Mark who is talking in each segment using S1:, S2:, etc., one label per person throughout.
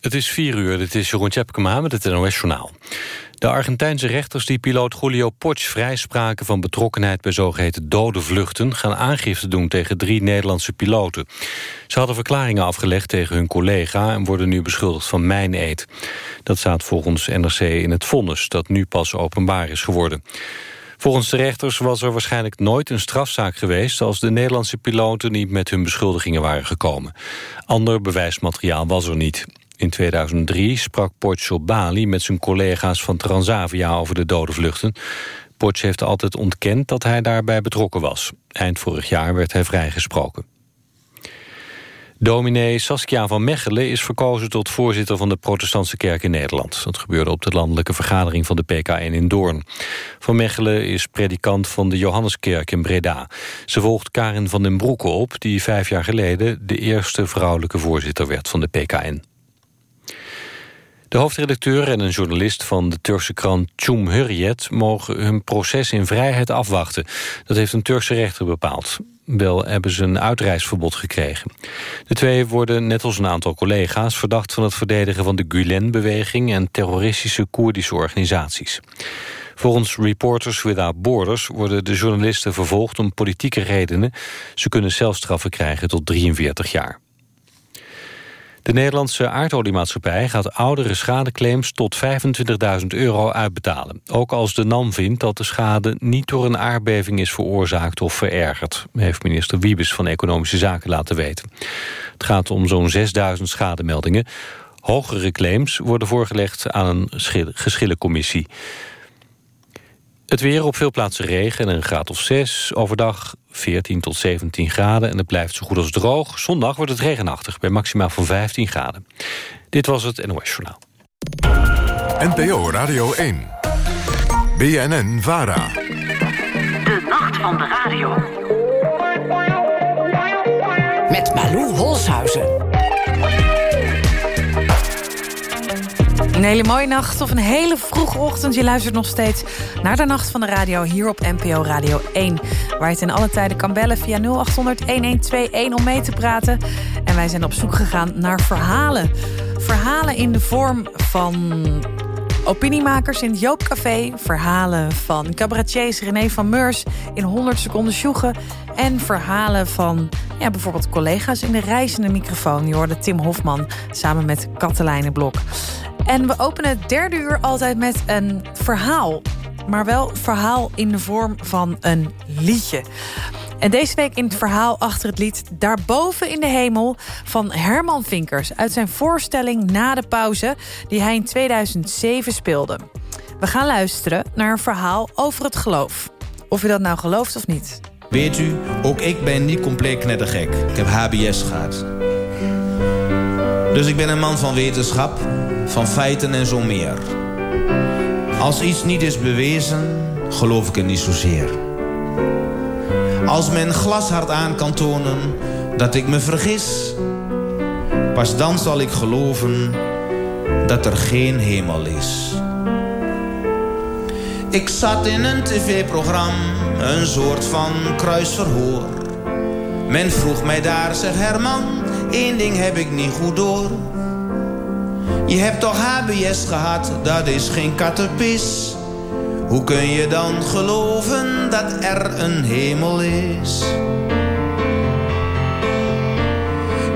S1: Het is vier uur, dit is Jeroen Tjepkema met het NOS-journaal. De Argentijnse rechters die piloot Julio Potsch vrijspraken van betrokkenheid bij zogeheten dode vluchten gaan aangifte doen tegen drie Nederlandse piloten. Ze hadden verklaringen afgelegd tegen hun collega en worden nu beschuldigd van mijneed. Dat staat volgens NRC in het vonnis dat nu pas openbaar is geworden. Volgens de rechters was er waarschijnlijk nooit een strafzaak geweest... als de Nederlandse piloten niet met hun beschuldigingen waren gekomen. Ander bewijsmateriaal was er niet. In 2003 sprak Portje Bali met zijn collega's van Transavia over de dode vluchten. Portje heeft altijd ontkend dat hij daarbij betrokken was. Eind vorig jaar werd hij vrijgesproken. Dominee Saskia van Mechelen is verkozen tot voorzitter van de protestantse kerk in Nederland. Dat gebeurde op de landelijke vergadering van de PKN in Doorn. Van Mechelen is predikant van de Johanneskerk in Breda. Ze volgt Karin van den Broeke op, die vijf jaar geleden de eerste vrouwelijke voorzitter werd van de PKN. De hoofdredacteur en een journalist van de Turkse krant Cum Hurriyet... mogen hun proces in vrijheid afwachten. Dat heeft een Turkse rechter bepaald. Wel hebben ze een uitreisverbod gekregen. De twee worden, net als een aantal collega's... verdacht van het verdedigen van de Gulen-beweging... en terroristische Koerdische organisaties. Volgens Reporters Without Borders worden de journalisten vervolgd om politieke redenen. Ze kunnen zelfstraffen krijgen tot 43 jaar. De Nederlandse aardoliemaatschappij gaat oudere schadeclaims tot 25.000 euro uitbetalen. Ook als de NAM vindt dat de schade niet door een aardbeving is veroorzaakt of verergerd, heeft minister Wiebes van Economische Zaken laten weten. Het gaat om zo'n 6.000 schademeldingen. Hogere claims worden voorgelegd aan een geschillencommissie. Het weer op veel plaatsen regen en een graad of 6. Overdag 14 tot 17 graden en het blijft zo goed als droog. Zondag wordt het regenachtig bij maximaal van 15 graden. Dit was het NOS Journaal.
S2: NPO Radio 1. BNN VARA.
S3: De nacht van de radio.
S4: Met Malou Holshuizen.
S5: Een hele mooie nacht of een hele vroege ochtend. Je luistert nog steeds naar de Nacht van de Radio hier op NPO Radio 1. Waar je in alle tijden kan bellen via 0800-1121 om mee te praten. En wij zijn op zoek gegaan naar verhalen. Verhalen in de vorm van opiniemakers in het Joopcafé. Verhalen van cabaretiers René van Meurs in 100 seconden sjoegen. En verhalen van ja, bijvoorbeeld collega's in de reizende microfoon. Je hoorde Tim Hofman samen met Katelijne Blok. En we openen het derde uur altijd met een verhaal. Maar wel verhaal in de vorm van een liedje. En deze week in het verhaal achter het lied Daarboven in de Hemel van Herman Vinkers... uit zijn voorstelling Na de Pauze die hij in 2007 speelde. We gaan luisteren naar een verhaal over het geloof. Of u dat nou gelooft of niet.
S6: Weet u, ook ik ben niet compleet knettergek. Ik heb HBS gehad. Dus ik ben een man van wetenschap, van feiten en zo meer. Als iets niet is bewezen, geloof ik er niet zozeer. Als men glashard aan kan tonen dat ik me vergis... pas dan zal ik geloven dat er geen hemel is. Ik zat in een tv-programma, een soort van kruisverhoor. Men vroeg mij daar, zeg Herman, één ding heb ik niet goed door. Je hebt toch HBS gehad, dat is geen kattenpis. Hoe kun je dan geloven dat er een hemel is?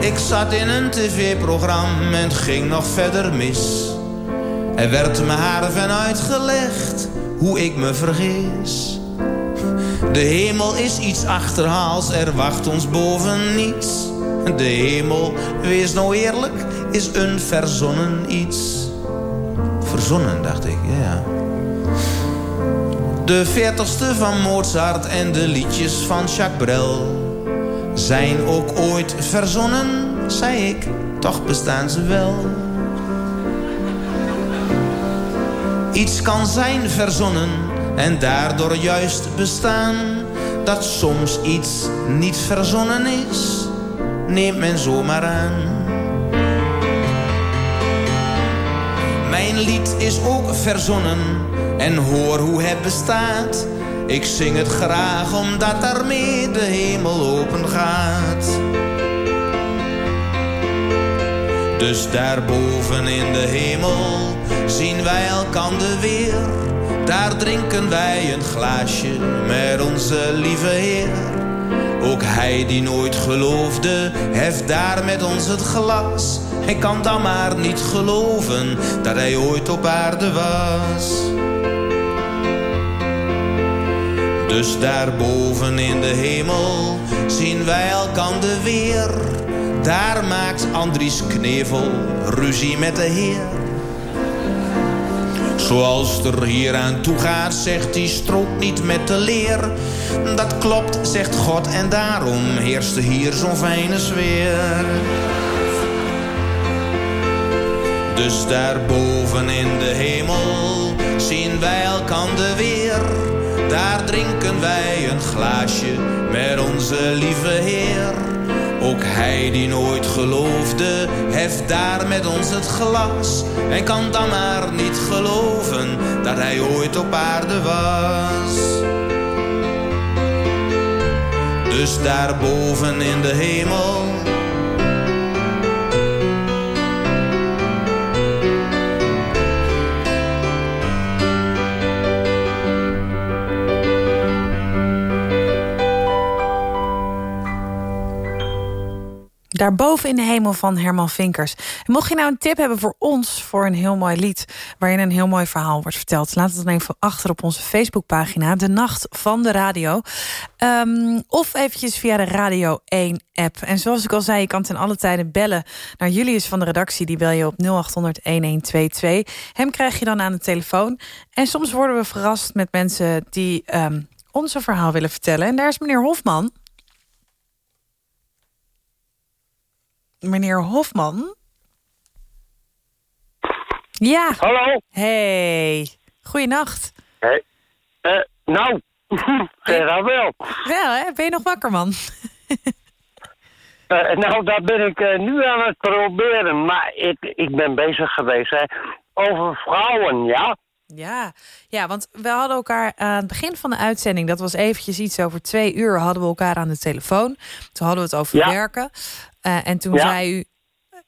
S6: Ik zat in een tv-programma en ging nog verder mis. Er werd me haar uitgelegd hoe ik me vergis. De hemel is iets achterhaals, er wacht ons boven niets. De hemel, wees nou eerlijk, is een verzonnen iets. Verzonnen, dacht ik, ja. De veertigste van Mozart en de liedjes van Jacques Brel... zijn ook ooit verzonnen, zei ik, toch bestaan ze wel. Iets kan zijn verzonnen en daardoor juist bestaan... dat soms iets niet verzonnen is, neemt men zomaar aan. Mijn lied is ook verzonnen en hoor hoe het bestaat. Ik zing het graag omdat daarmee de hemel open gaat. Dus daarboven in de hemel zien wij elkander weer. Daar drinken wij een glaasje met onze lieve Heer. Ook hij die nooit geloofde, heft daar met ons het glas. Hij kan dan maar niet geloven dat hij ooit op aarde was. Dus daarboven in de hemel zien wij elkander weer. Daar maakt Andries Knevel ruzie met de Heer. Zoals er hier aan toe gaat, zegt hij strookt niet met de leer. Dat klopt, zegt God, en daarom heerst er hier zo'n fijne sfeer. Dus daarboven in de hemel zien wij elkander weer. Daar drinken wij een glaasje met onze lieve Heer. Ook hij die nooit geloofde, heft daar met ons het glas. En kan dan maar niet geloven dat hij ooit op aarde was. Dus daarboven in de hemel
S5: Daarboven in de hemel van Herman Vinkers. Mocht je nou een tip hebben voor ons, voor een heel mooi lied... waarin een heel mooi verhaal wordt verteld... laat het dan even achter op onze Facebookpagina... De Nacht van de Radio. Um, of eventjes via de Radio 1-app. En zoals ik al zei, je kan ten alle tijden bellen... naar Julius van de redactie, die bel je op 0800-1122. Hem krijg je dan aan de telefoon. En soms worden we verrast met mensen die um, ons een verhaal willen vertellen. En daar is meneer Hofman... meneer Hofman. Ja.
S7: Hallo.
S5: Hey. Goeienacht.
S7: Hey. Uh, nou, zeg wel.
S5: Wel, hè? Ben je nog wakker, man?
S7: uh, nou, dat ben ik uh, nu aan het proberen. Maar ik, ik ben bezig geweest hè, over vrouwen, ja?
S5: Ja, ja, want we hadden elkaar aan het begin van de uitzending... dat was eventjes iets over twee uur, hadden we elkaar aan de telefoon. Toen hadden we het over
S7: ja.
S5: werken. Uh, en toen zei u,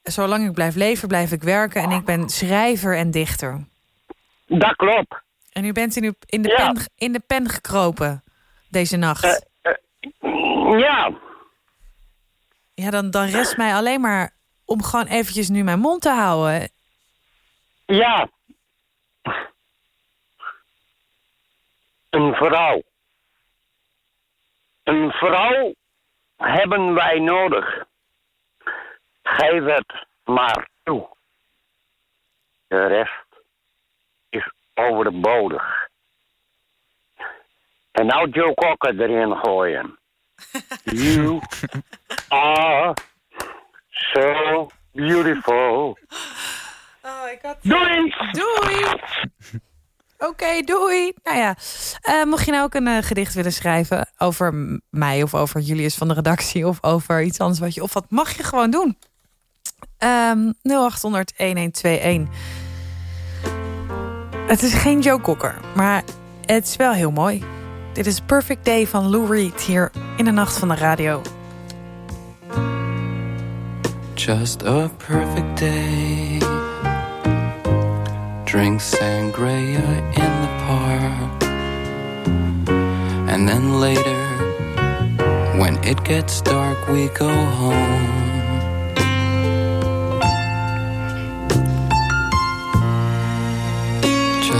S5: zolang ik blijf leven, blijf ik werken... en ik ben schrijver en dichter.
S7: Dat klopt.
S5: En u bent in, uw, in, de,
S7: Ja.
S5: pen, in de pen gekropen deze nacht.
S7: Eh, eh, ja,
S5: Ja, dan, dan rest mij alleen maar om gewoon eventjes nu mijn mond te houden.
S7: ja. Een vrouw. Een vrouw hebben wij nodig. Geef het maar toe. De rest is overbodig. En nou Joe Cocker erin gooien. You are so beautiful.
S5: Oh, ik had...
S7: Doei!
S5: Doei! Oké, doei. Nou ja, eh, mocht je nou ook een eh, gedicht willen schrijven over mij of over Julius van de redactie of over iets anders wat je of wat mag je gewoon doen. Ehm 0800 1121. Het is geen Joe Cocker, maar het is wel heel mooi. Dit is Perfect Day van Lou Reed hier in de nacht van de radio.
S8: Just a perfect day. Drink sangria in the park. And then later, when it gets dark, we go home.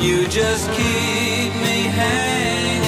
S8: You just keep me hanging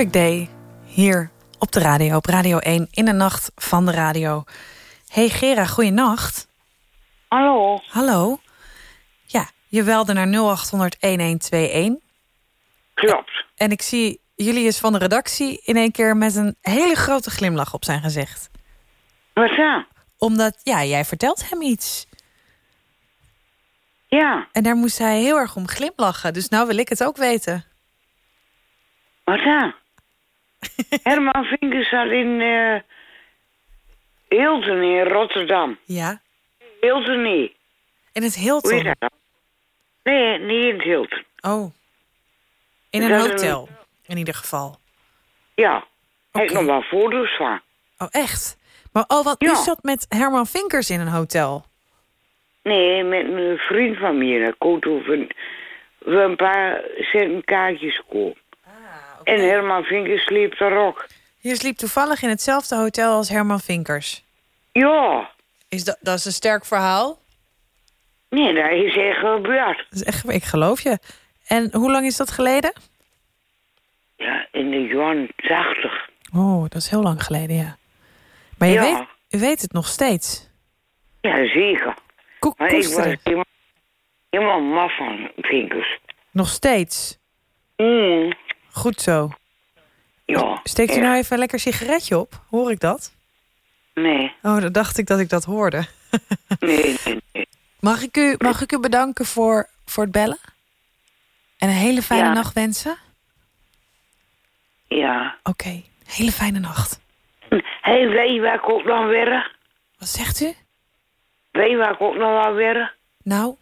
S5: Perfect Day, hier op de radio, op Radio 1, in de nacht van de radio. Hey Gera, goeienacht.
S9: Hallo.
S5: Hallo. Ja, je belde naar 0800-1121.
S9: Klopt.
S5: En ik zie Julius van de redactie in één keer met een hele grote glimlach op zijn gezicht.
S9: Wat dan?
S5: Omdat, ja, jij vertelt hem iets.
S9: Ja,
S5: En daar moest hij heel erg om glimlachen. Dus nou wil ik het ook weten.
S9: wat dan? Herman Vinkers zat in eh Hilton in Rotterdam.
S5: Ja.
S9: Hilton niet.
S5: In het
S9: Hoe
S5: Hilton.
S9: is dat dan? Nee, niet in het Hilton.
S5: Oh. In een
S9: Dat een-
S5: hotel, in ieder geval.
S9: Ja. Heb ik nog wel foto's van.
S5: Oh, echt? Maar oh, wat, u
S9: Ja.
S5: zat met Herman Vinkers in een hotel.
S9: Nee, met een vriend van mij. Over we een paar centen kaartjes kopen. En Herman Vinkers sliep er ook.
S5: Je sliep toevallig in hetzelfde hotel als Herman Vinkers.
S9: Ja.
S5: Is dat, dat is een sterk verhaal.
S9: Nee, dat is echt gebeurd.
S5: Dat is echt, ik geloof je. En hoe lang is dat geleden?
S9: Ja, in de jaren 80.
S5: Oh, dat is heel lang geleden, ja. Maar je
S9: Ja.
S5: weet, u weet het nog steeds.
S9: Ja, zeker.
S5: Ko
S9: Maar ik was helemaal, helemaal maf van Vinkers.
S5: Nog steeds.
S9: Mm,
S5: Goed zo.
S9: ja.
S5: Steekt u nou even een lekker sigaretje op? Hoor ik dat?
S9: Nee,
S5: Oh, dan dacht ik dat ik dat hoorde.
S9: nee, nee, nee.
S5: Mag ik u, mag ik u bedanken voor, voor het bellen? En een hele fijne
S9: Ja.
S5: nacht wensen?
S9: Ja.
S5: Oké, hele fijne nacht.
S9: Hé, hey, weet je waar ik ook nog werk?
S5: Wat zegt u?
S9: Weet je waar ik ook nog wel werk?
S5: Nou,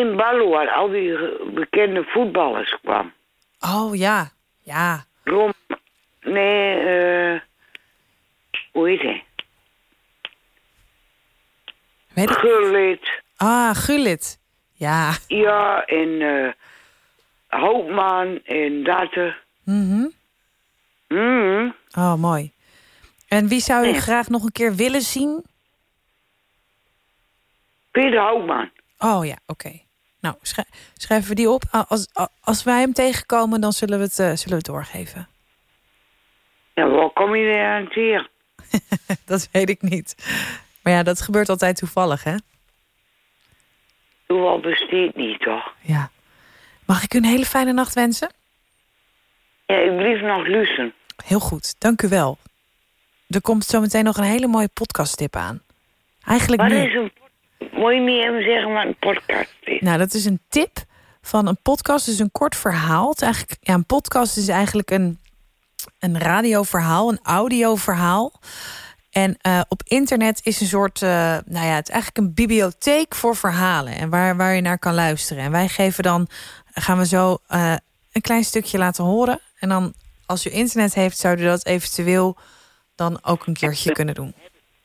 S9: In waar al die bekende voetballers kwamen.
S5: oh ja, ja.
S9: Rom... Nee, eh... hoe heet hij?
S5: Weet ik.
S9: Gullit.
S5: Ah, Gullit. Ja.
S9: Ja, en eh Hoopman en Datte.
S5: Mhm.
S9: Mm,
S5: Oh, mooi. En wie zou u graag nog een keer willen zien?
S9: Peter Hoopman.
S5: Oh ja, oké. Nou, schrij- schrijven we die op. Als, als wij hem tegenkomen, dan zullen we het, eh, zullen we het doorgeven.
S9: Ja, waar kom je daar aan tegen?
S5: dat weet ik niet. Maar ja, dat gebeurt altijd toevallig, hè?
S9: Toeval besteedt niet, toch?
S5: Ja. Mag ik u een hele fijne nacht wensen?
S9: Ja, ik blijf nog luisteren.
S5: Heel goed, dank u wel. Er komt zometeen nog een hele mooie podcasttip aan. Eigenlijk
S9: Wat is een... Moet je niet even zeggen wat een podcast is?
S5: Nou, dat is een tip van een podcast. Dus een kort verhaal. Het eigenlijk, ja, een podcast is eigenlijk een, een radioverhaal, een audioverhaal. En eh, op internet is een soort, eh, nou ja, het is eigenlijk een bibliotheek voor verhalen. En waar, waar je naar kan luisteren. En wij geven dan, gaan we zo eh, een klein stukje laten horen. En dan, als u internet heeft, zouden we dat eventueel dan ook een keertje kunnen doen.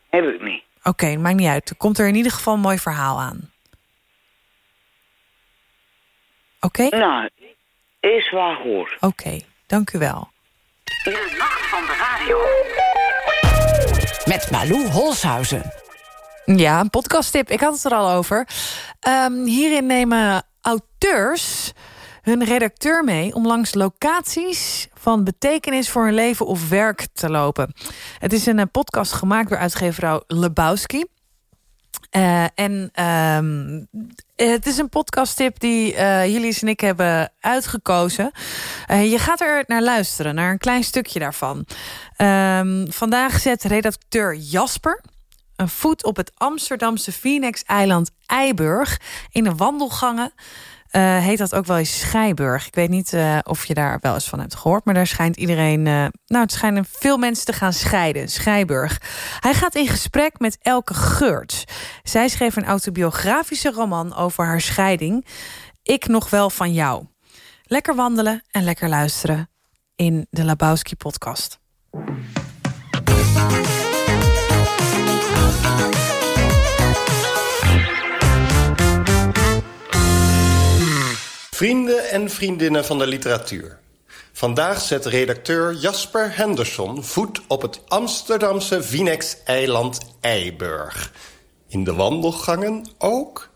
S9: Heb ik niet.
S5: Oké, maakt niet uit. Er komt er in ieder geval een mooi verhaal aan. Oké?
S9: Nou, is waar hoor.
S5: Oké, dank u wel.
S3: De nacht van de radio.
S4: Met Malou Holshuizen.
S5: Ja, een podcasttip. Ik had het er al over. Ehm, hierin nemen auteurs hun redacteur mee... om langs locaties van betekenis voor hun leven of werk te lopen. Het is een eh, podcast gemaakt door uitgeverrouw Lebowski. Eh, en ehm, het is een podcasttip die eh jullie en ik hebben uitgekozen. Je gaat er naar luisteren, naar een klein stukje daarvan. Ehm, vandaag zet redacteur Jasper een voet op het Amsterdamse Phoenix-eiland Eiburg. In de wandelgangen eh, heet dat ook wel eens Schijburg. Ik weet niet eh, of je daar wel eens van hebt gehoord... maar daar schijnt iedereen... eh, nou, het schijnen veel mensen te gaan scheiden. Schijburg. Hij gaat in gesprek met Elke Geurts. Zij schreef een autobiografische roman over haar scheiding. Ik nog wel van jou. Lekker wandelen en lekker luisteren in de Labowski-podcast.
S10: Vrienden en vriendinnen van de literatuur. Vandaag zet redacteur Jasper Henderson voet op het Amsterdamse Vinex-eiland Eiburg. In de wandelgangen ook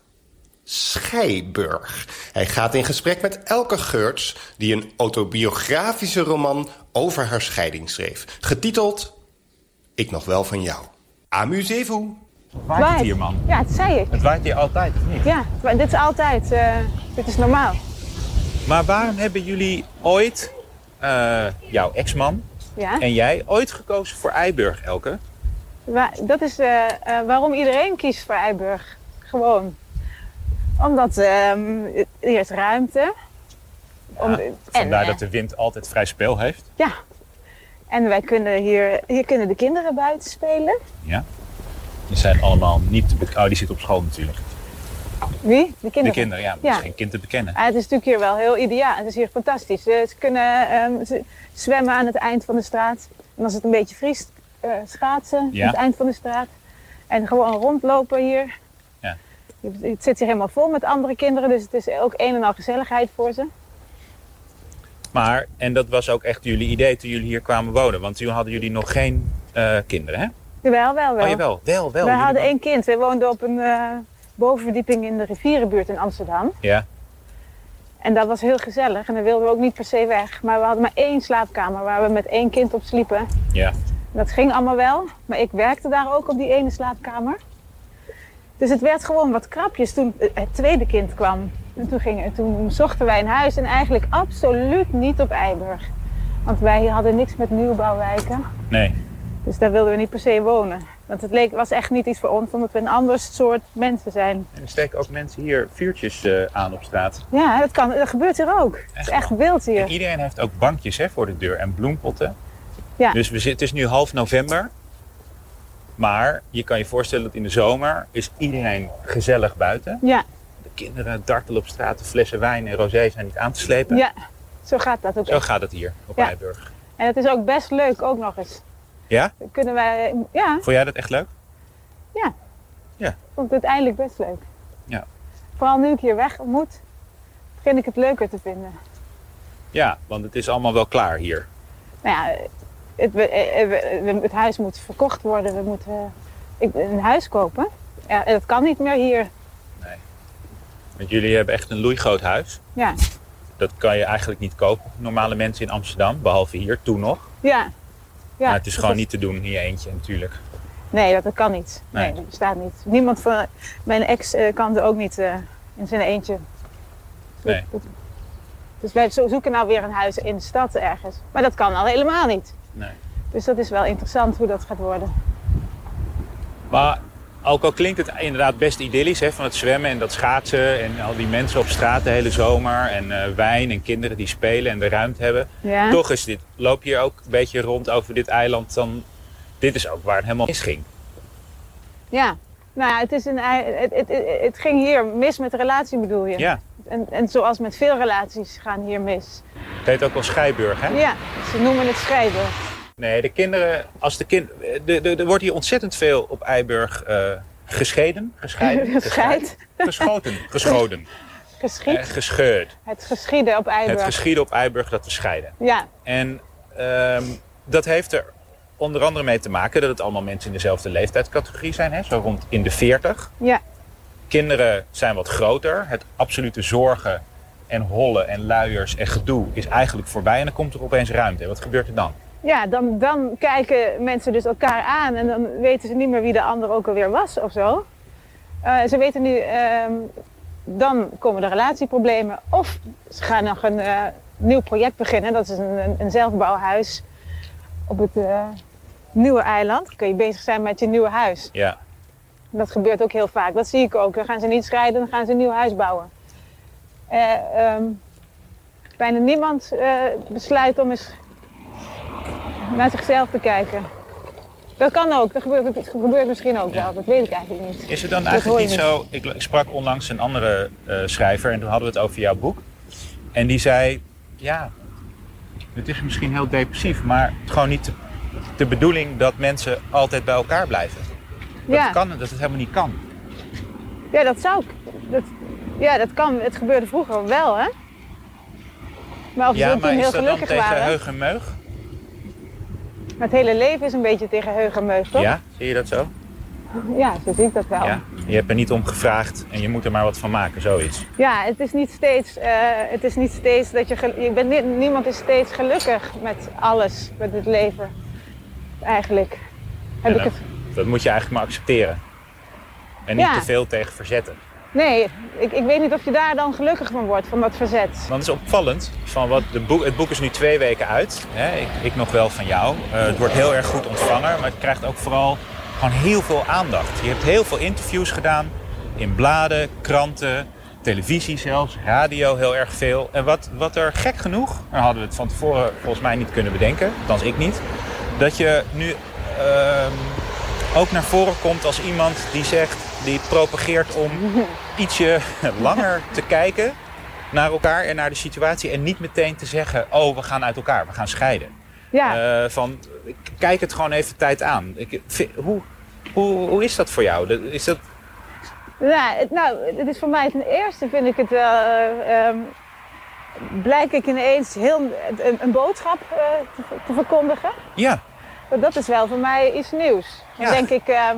S10: Schijburg. Hij gaat in gesprek met Elke Geurts... die een autobiografische roman over haar scheiding schreef. Getiteld Ik nog wel van jou. Amusez-vous.
S11: Waait het hier, man?
S12: Ja, dat zei ik.
S11: Het waait hier altijd, of niet?
S12: Ja, maar dit is altijd. eh, dit is normaal.
S11: Maar waarom hebben jullie ooit, eh, jouw ex-man
S12: Ja.
S11: en jij, ooit gekozen voor Eiburg, Elke?
S12: Wa- dat is eh, eh, waarom iedereen kiest voor Eiburg. Gewoon. Omdat ehm, hier is ruimte. Om, en,
S11: Vandaar
S12: eh,
S11: dat de wind altijd vrij speel heeft.
S12: Ja. En wij kunnen hier, hier kunnen de kinderen buiten spelen.
S11: Ja. Die zijn allemaal niet te. Oh, die zitten op school natuurlijk.
S12: Wie? De kinderen.
S11: De kinderen, ja. Dat is geen kind te bekennen.
S12: Ah, het is natuurlijk hier wel heel ideaal. Het is hier fantastisch. Ze, ze kunnen ehm, ze zwemmen aan het eind van de straat. En als het een beetje vriest, eh, schaatsen
S11: Ja.
S12: aan het eind van de straat. En gewoon rondlopen hier.
S11: Ja.
S12: Het zit hier helemaal vol met andere kinderen. Dus het is ook een en al gezelligheid voor ze.
S11: Maar, en dat was ook echt jullie idee toen jullie hier kwamen wonen. Want toen hadden jullie nog geen eh, kinderen, hè?
S12: Jawel, wel, wel.
S11: Oh, jawel. Wel, wel.
S12: We hadden één kind. We woonden op een eh, bovenverdieping in de rivierenbuurt in Amsterdam.
S11: Ja.
S12: En dat was heel gezellig. En daar wilden we ook niet per se weg. Maar we hadden maar één slaapkamer waar we met één kind op sliepen.
S11: Ja.
S12: Dat ging allemaal wel, maar ik werkte daar ook op die ene slaapkamer. Dus het werd gewoon wat krapjes toen het tweede kind kwam. En toen, gingen, toen zochten wij een huis en eigenlijk absoluut niet op Eiburg. Want wij hadden niks met nieuwbouwwijken.
S11: Nee.
S12: Dus daar wilden we niet per se wonen. Want het leek, was echt niet iets voor ons, omdat we een ander soort mensen zijn.
S11: En er steken ook mensen hier vuurtjes eh, aan op straat.
S12: Ja, dat, kan, dat gebeurt hier ook. Het is echt wild hier.
S11: En iedereen heeft ook bankjes hè, voor de deur en bloempotten.
S12: Ja.
S11: Dus we zitten, het is nu half november. Maar je kan je voorstellen dat in de zomer is iedereen gezellig buiten.
S12: Ja,
S11: De kinderen dartelen op straat, de flessen wijn en rosé zijn niet aan te slepen.
S12: ja, zo gaat dat ook
S11: Zo
S12: echt.
S11: gaat het hier op
S12: Ja.
S11: Eiburg.
S12: En het is ook best leuk, ook nog eens.
S11: Ja?
S12: Kunnen wij, ja,
S11: Vond jij dat echt leuk?
S12: Ja.
S11: Ja.
S12: Ik vond het uiteindelijk best leuk.
S11: Ja.
S12: Vooral nu ik hier weg moet, begin ik het leuker te vinden.
S11: Ja, want het is allemaal wel klaar hier.
S12: Nou ja, het, eh, we- het huis moet verkocht worden. We moeten eh, ik, een huis kopen. Ja, en dat kan niet meer hier.
S11: Want jullie hebben echt een loeigroot huis.
S12: Ja,
S11: Dat kan je eigenlijk niet kopen. Normale mensen in Amsterdam, behalve hier, toen nog.
S12: ja. Ja
S11: het is gewoon niet te doen in je eentje natuurlijk.
S12: Nee, dat, kan niet. Nee,
S11: Nee.
S12: dat bestaat niet. Niemand van mijn ex eh, kan er ook niet eh, in zijn eentje.
S11: Nee.
S12: Dus wij zo- zoeken nou weer een huis in de stad ergens. Maar dat kan al helemaal niet.
S11: Nee.
S12: Dus dat is wel interessant hoe dat gaat worden.
S11: Maar ook al klinkt het inderdaad best idyllisch, hè, van het zwemmen en dat schaatsen en al die mensen op straat de hele zomer en eh, wijn en kinderen die spelen en de ruimte hebben.
S12: Ja.
S11: Toch is dit, loop je hier ook een beetje rond over dit eiland, dan, dit is ook waar het helemaal misging.
S12: Ja. Nou ja, het, is een, het, het, het, het ging hier mis met de relatie bedoel je?
S11: Ja,
S12: En, en zoals met veel relaties gaan hier mis.
S11: het heet ook wel Scheiburg, hè?
S12: Ja, ze noemen het scheiden.
S11: Nee, de kinderen, als de kind, de, de, er wordt hier ontzettend veel op Eiburg eh, gescheiden, gescheiden,
S12: Gescheid.
S11: geschoten, geschoten,
S12: Geschied.
S11: eh, gescheurd.
S12: Het geschieden op Eiburg.
S11: Het geschieden op Eiburg dat we scheiden.
S12: Ja,
S11: En ehm, dat heeft er onder andere mee te maken dat het allemaal mensen in dezelfde leeftijdscategorie zijn, hè? zo rond in de 40.
S12: ja.
S11: Kinderen zijn wat groter. Het absolute zorgen en hollen en luiers en gedoe is eigenlijk voorbij en dan komt er opeens ruimte. En wat gebeurt er dan?
S12: Ja, dan, dan kijken mensen dus elkaar aan en dan weten ze niet meer wie de ander ook alweer was of zo. Eh, ze weten nu, ehm, dan komen de relatieproblemen of ze gaan nog een eh, nieuw project beginnen. Dat is een, een, een zelfbouwhuis op het eh, nieuwe eiland. Dan kun je bezig zijn met je nieuwe huis.
S11: Ja,
S12: Dat gebeurt ook heel vaak. Dat zie ik ook. Dan gaan ze niet scheiden, dan gaan ze een nieuw huis bouwen. Eh, ehm, bijna niemand besluit om eens naar zichzelf te kijken. Dat kan ook. Dat gebeurt, dat gebeurt misschien ook wel. Dat weet ik eigenlijk niet.
S11: Is het dan
S12: Dat
S11: eigenlijk niet zo... Ik, ik sprak onlangs een andere eh, schrijver en toen hadden we het over jouw boek. En die zei, ja, het is misschien heel depressief, maar het is gewoon niet de, bedoeling dat mensen altijd bij elkaar blijven. Dat,
S12: Ja.
S11: kan, dat het helemaal niet kan.
S12: Ja, dat zou ik. Dat, ja, dat kan. Het gebeurde vroeger wel, hè? Maar of
S11: ja,
S12: ze
S11: maar
S12: toen
S11: is
S12: heel
S11: dat dan
S12: gelukkig
S11: tegen
S12: waren.
S11: heug en meug?
S12: Het hele leven is een beetje tegen heug en meug, toch?
S11: Ja, zie je dat zo?
S12: Ja, zo zie ik dat wel.
S11: Ja. Je hebt er niet om gevraagd en je moet er maar wat van maken, zoiets.
S12: Ja, het is niet steeds, eh, het is niet steeds dat je, je bent niet, niemand is steeds gelukkig met alles, met het leven. Eigenlijk. Heb ik
S11: dat,
S12: het,
S11: dat moet je eigenlijk maar accepteren. En niet
S12: Ja.
S11: te veel tegen verzetten.
S12: Nee, ik, ik weet niet of je daar dan gelukkig van wordt, van dat verzet.
S11: Want het is opvallend. Van wat de boek, het boek is nu twee weken uit. Hè? Ik, ik nog wel van jou. Eh, het wordt heel erg goed ontvangen. Maar het krijgt ook vooral gewoon heel veel aandacht. Je hebt heel veel interviews gedaan. In bladen, kranten, televisie zelfs, radio heel erg veel. En wat, wat er gek genoeg, daar hadden we het van tevoren volgens mij niet kunnen bedenken. Althans ik niet. Dat je nu ehm, ook naar voren komt als iemand die zegt, die propageert om ietsje langer te kijken naar elkaar en naar de situatie. En niet meteen te zeggen, oh, we gaan uit elkaar, we gaan scheiden.
S12: Ja,
S11: Eh, van, kijk het gewoon even tijd aan. Ik, hoe, hoe, hoe is dat voor jou? Is dat,
S12: nou, het, nou, het is voor mij ten eerste vind ik het wel, ehm, blijk ik ineens heel, een, een boodschap eh, te, te verkondigen.
S11: ja,
S12: Dat is wel voor mij iets nieuws. Dan
S11: Ja.
S12: denk ik, ehm,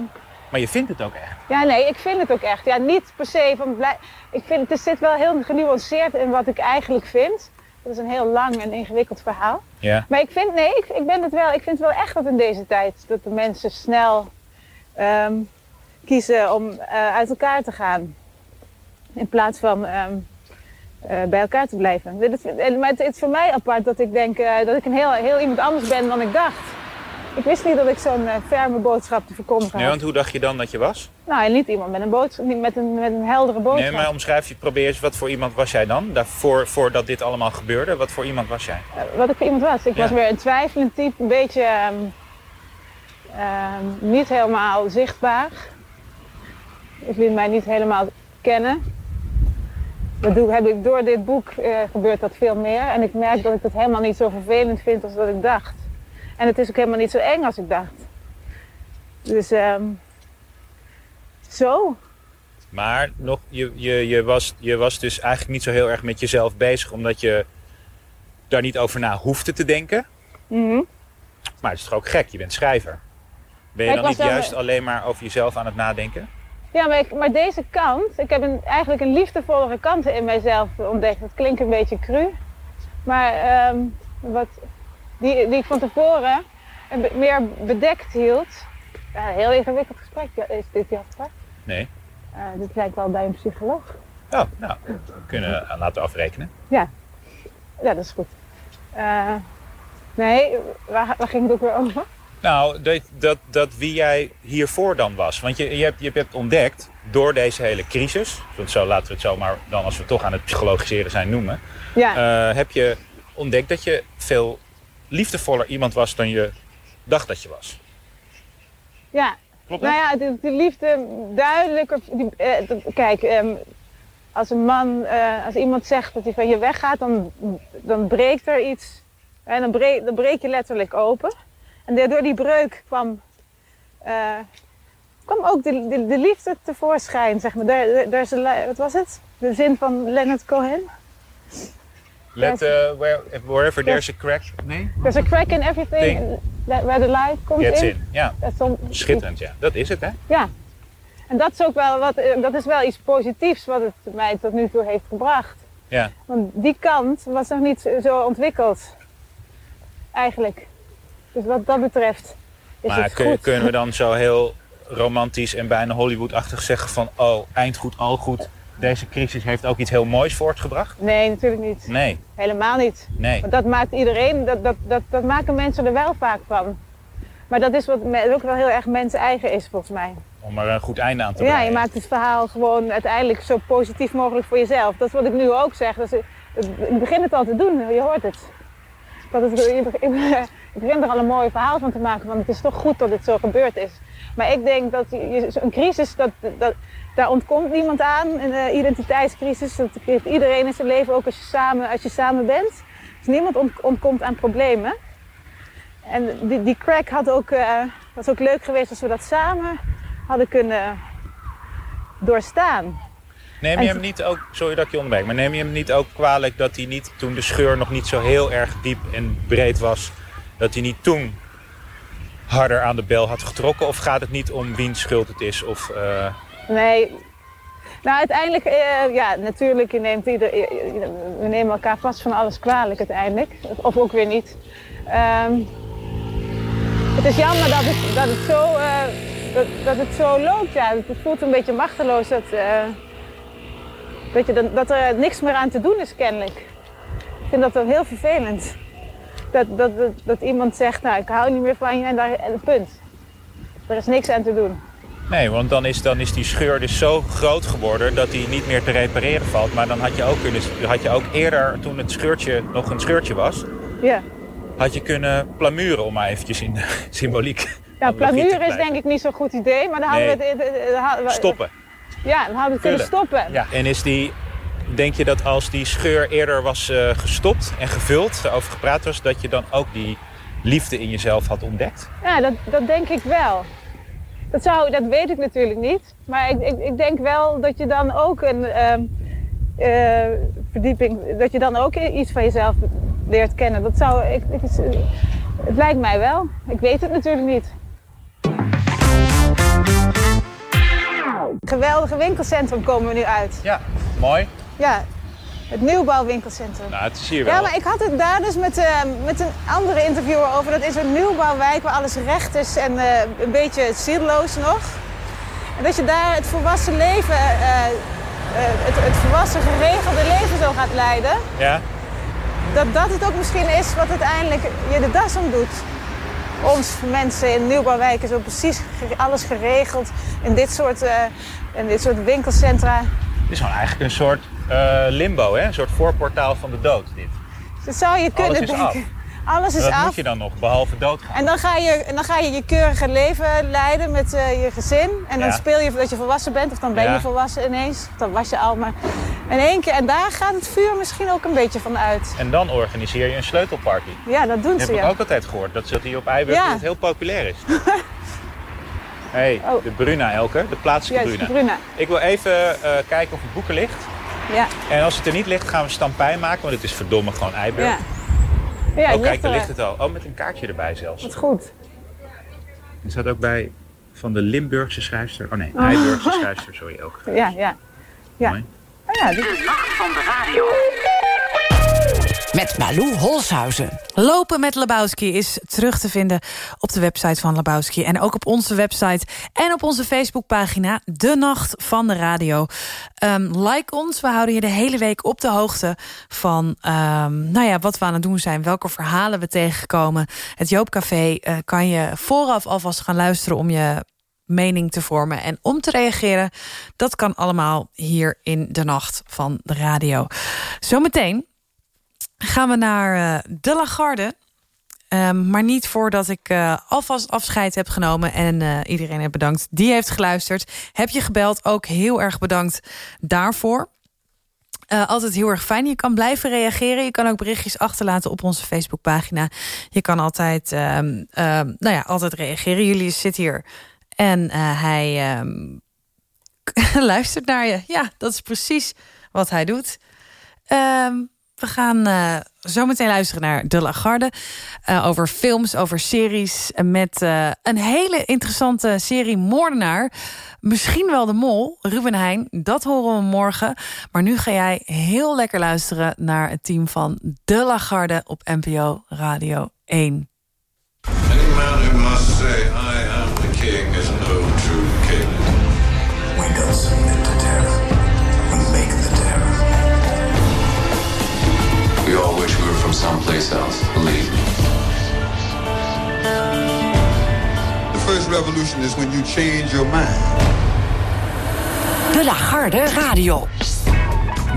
S11: maar je vindt het ook echt.
S12: Ja, nee, ik vind het ook echt. Ja, niet per se van blij. Ik vind het zit wel heel genuanceerd in wat ik eigenlijk vind. Dat is een heel lang en ingewikkeld verhaal.
S11: Ja.
S12: Maar ik vind, nee, ik, ik ben het wel. Ik vind het wel echt dat in deze tijd dat de mensen snel ehm, kiezen om eh, uit elkaar te gaan. In plaats van ehm, eh, bij elkaar te blijven. Maar het, het is voor mij apart dat ik denk eh, dat ik een heel, heel iemand anders ben dan ik dacht. Ik wist niet dat ik zo'n eh, ferme boodschap te verkondigen
S11: Nee,
S12: had.
S11: want hoe dacht je dan dat je was?
S12: Nou, niet iemand met een, boodschap, niet met een, met een heldere boodschap.
S11: Nee, maar omschrijf je, probeer eens, wat voor iemand was jij dan? Daarvoor, voordat dit allemaal gebeurde, wat voor iemand was jij?
S12: Eh, Wat ik voor iemand was. Ik
S11: Ja.
S12: was weer een twijfelend type, een beetje ehm, ehm, niet helemaal zichtbaar. Ik liet mij niet helemaal kennen. Dat doe, heb ik door dit boek eh, gebeurt dat veel meer. En ik merk dat ik het helemaal niet zo vervelend vind als dat ik dacht. En het is ook helemaal niet zo eng als ik dacht. Dus ehm, zo.
S11: Maar nog, je, je, je, was, je was dus eigenlijk niet zo heel erg met jezelf bezig, omdat je daar niet over na hoefde te denken.
S12: Mhm.
S11: Maar het is toch ook gek, je bent schrijver. Ben je
S12: Maar
S11: dan niet juist alleen maar over jezelf aan het nadenken?
S12: Ja, maar, ik- maar deze kant, ik heb een, eigenlijk een liefdevollere kant in mijzelf ontdekt. Dat klinkt een beetje cru. Maar ehm, wat, die, die ik van tevoren meer bedekt hield. Ja, een heel ingewikkeld gesprek is dit gesprek.
S11: Nee.
S12: Eh, dit lijkt wel bij een psycholoog.
S11: Oh, nou, we kunnen eh, laten afrekenen.
S12: Ja, ja dat is goed. Eh, nee, waar, waar ging het ook weer over?
S11: Nou, dat, dat, dat wie jij hiervoor dan was. Want je, je, hebt, je hebt ontdekt door deze hele crisis... want zo laten we het zomaar dan, als we toch aan het psychologiseren zijn, noemen...
S12: Ja.
S11: heb je ontdekt dat je veel liefdevoller iemand was dan je dacht dat je was.
S12: Ja.
S11: Klopt dat?
S12: nou ja, de, de liefde duidelijker. Die, eh, kijk, ehm, als een man, eh, als iemand zegt dat hij van je weggaat, dan, dan breekt er iets. En dan breek, dan breek je letterlijk open. En door die breuk kwam, eh, kwam ook de, de, de liefde tevoorschijn, zeg maar. Daar, daar is een, wat was het? De zin van Leonard Cohen.
S11: Let, uh, where, wherever
S12: Yes.
S11: there's a crack... Nee?
S12: There's a crack in everything that, where the light comes
S11: Gets
S12: in.
S11: in, ja. Schitterend, ja. Dat is het, hè?
S12: Ja. En dat is ook wel, wat, eh, dat is wel iets positiefs wat het mij tot nu toe heeft gebracht.
S11: Ja.
S12: Want die kant was nog niet zo ontwikkeld. Eigenlijk. Dus wat dat betreft is
S11: maar
S12: het
S11: kun-
S12: goed.
S11: kunnen we dan zo heel romantisch en bijna Hollywood-achtig zeggen van... oh, eindgoed, al goed, deze crisis heeft ook iets heel moois voortgebracht?
S12: Nee, natuurlijk niet.
S11: Nee,
S12: Helemaal niet.
S11: nee.
S12: Want dat maakt iedereen, dat, dat, dat, dat maken mensen er wel vaak van. Maar dat is wat ook wel heel erg mensen eigen is volgens mij.
S11: Om er een goed einde aan te
S12: Ja,
S11: brengen.
S12: je maakt het verhaal gewoon uiteindelijk zo positief mogelijk voor jezelf. Dat is wat ik nu ook zeg. Dat is, ik begin het al te doen, je hoort het. Dat het ik begin er al een mooi verhaal van te maken, want het is toch goed dat dit zo gebeurd is. Maar ik denk dat je- een crisis, dat, dat, daar ontkomt niemand aan. Een identiteitscrisis, dat heeft iedereen in zijn leven, ook als je samen, als je samen bent. Dus niemand ont- ontkomt aan problemen. En die, die crack had ook, eh, was ook leuk geweest als we dat samen hadden kunnen doorstaan.
S11: Neem je hem niet ook, sorry dat ik je onderbreek, maar neem je hem niet ook kwalijk dat hij niet, toen de scheur nog niet zo heel erg diep en breed was, dat hij niet toen harder aan de bel had getrokken? Of gaat het niet om wiens schuld het is? Of, eh,
S12: Nee. Nou, uiteindelijk, eh, ja, natuurlijk, je neemt ieder, we nemen elkaar vast van alles kwalijk uiteindelijk. Of ook weer niet. Ehm, het is jammer dat het, dat het, zo, eh, dat, het zo loopt. Ja. Het voelt een beetje machteloos dat, dat, je dat er niks meer aan te doen is kennelijk. Ik vind dat wel heel vervelend. Dat, dat, dat, dat iemand zegt, nou, ik hou niet meer van je en daar, en punt. Er is niks aan te doen.
S11: Nee, want dan is, dan is die scheur dus zo groot geworden dat hij niet meer te repareren valt. Maar dan had je ook, kunnen, had je ook eerder, toen het scheurtje nog een scheurtje was,
S12: Ja.
S11: had je kunnen plamuren, om maar eventjes in de symboliek.
S12: Ja, plamuren is denk ik niet zo'n goed idee, maar dan hadden we het... hadden we-
S11: Stoppen.
S12: Ja, dan hadden we het kunnen stoppen.
S11: Ja, en is die, denk je dat als die scheur eerder was eh, gestopt en gevuld, erover gepraat was, dat je dan ook die liefde in jezelf had ontdekt?
S12: Ja, dat, dat denk ik wel. Dat, zou, dat weet ik natuurlijk niet. Maar ik, ik, ik denk wel dat je dan ook een ehm, eh, verdieping, dat je dan ook iets van jezelf leert kennen. Dat zou, ik, ik, het lijkt mij wel. Ik weet het natuurlijk niet. Geweldige winkelcentrum komen we nu uit.
S11: Ja, mooi.
S12: Ja, het nieuwbouwwinkelcentrum.
S11: Nou, het is hier wel.
S12: Ja, maar ik had het daar dus met, eh, met een andere interviewer over. Dat is een nieuwbouwwijk waar alles recht is en eh, een beetje zieloos nog. En dat je daar het volwassen leven, eh, het, het volwassen geregelde leven zo gaat leiden.
S11: Ja?
S12: Dat dat het ook misschien is wat uiteindelijk je de das om doet. Ons mensen in nieuwbouwwijken zo precies alles geregeld. In dit soort, in dit soort winkelcentra.
S11: Het is gewoon eigenlijk een soort eh, limbo, hè? een soort voorportaal van de dood. Dit.
S12: Dat zou je kunnen
S11: Alles is
S12: denken.
S11: af.
S12: Alles is
S11: dat
S12: af.
S11: moet je dan nog, behalve doodgaan.
S12: En dan ga, je, en dan ga je je keurige leven leiden met eh, je gezin. En dan
S11: Ja.
S12: speel je dat je volwassen bent. Of dan ben
S11: Ja.
S12: je volwassen ineens. Dan was je al maar in één keer. En daar gaat het vuur misschien ook een beetje van uit.
S11: En dan organiseer je een sleutelparty.
S12: Ja, dat doen
S11: Dat
S12: ze
S11: heb ik ook altijd gehoord, dat ze hier op Eiburg
S12: Ja.
S11: heel populair is. hey,
S12: Oh.
S11: de Bruna Elke, de plaatselijke Bruna.
S12: Bruna.
S11: Ik wil even eh, kijken of het boek er ligt.
S12: Ja.
S11: En als het er niet ligt, gaan we stampij maken, want het is verdomme gewoon Eiburg.
S12: Ja. Ja,
S11: oh, kijk, daar
S12: er.
S11: ligt het al. Oh, met een kaartje erbij zelfs.
S12: Wat goed.
S11: Er staat ook bij van de Limburgse schrijfster. Oh nee,
S12: Oh.
S11: Eiburgse schrijfster, sorry Elke.
S12: Ja, ja. ja.
S11: Mooi.
S12: Oh, ja, dit...
S3: De nacht van de radio.
S4: Met Malou Holshuizen.
S5: Lopen met Labowski is terug te vinden op de website van Labowski. En ook op onze website en op onze Facebookpagina. De Nacht van de Radio. Um, like ons, we houden je de hele week op de hoogte van um, nou ja, wat we aan het doen zijn. Welke verhalen we tegenkomen. Het Joopcafé uh, kan je vooraf alvast gaan luisteren om je mening te vormen en om te reageren. Dat kan allemaal hier in de nacht van de radio. Zometeen gaan we naar uh, De Lagarde. Um, maar niet voordat ik uh, alvast afscheid heb genomen en uh, iedereen heb bedankt die heeft geluisterd. Heb je gebeld, ook heel erg bedankt daarvoor. Altijd heel erg fijn. Je kan blijven reageren. Je kan ook berichtjes achterlaten op onze Facebookpagina. Je kan altijd, um, uh, nou ja, altijd reageren. Jullie zit hier en hij luistert naar je. Ja, dat is precies wat hij doet. Um, we gaan uh, zo meteen luisteren naar De Lagarde. Uh, over films, over series. Met uh, een hele interessante serie Moordenaar. Misschien wel de mol, Ruben Heijn. Dat horen we morgen. Maar nu ga jij heel lekker luisteren naar het team van De Lagarde op NPO Radio 1.
S13: Any man who must say
S8: someplace else, believe me.
S13: The first revolution is when you change your mind.
S4: De Lagarde Radio.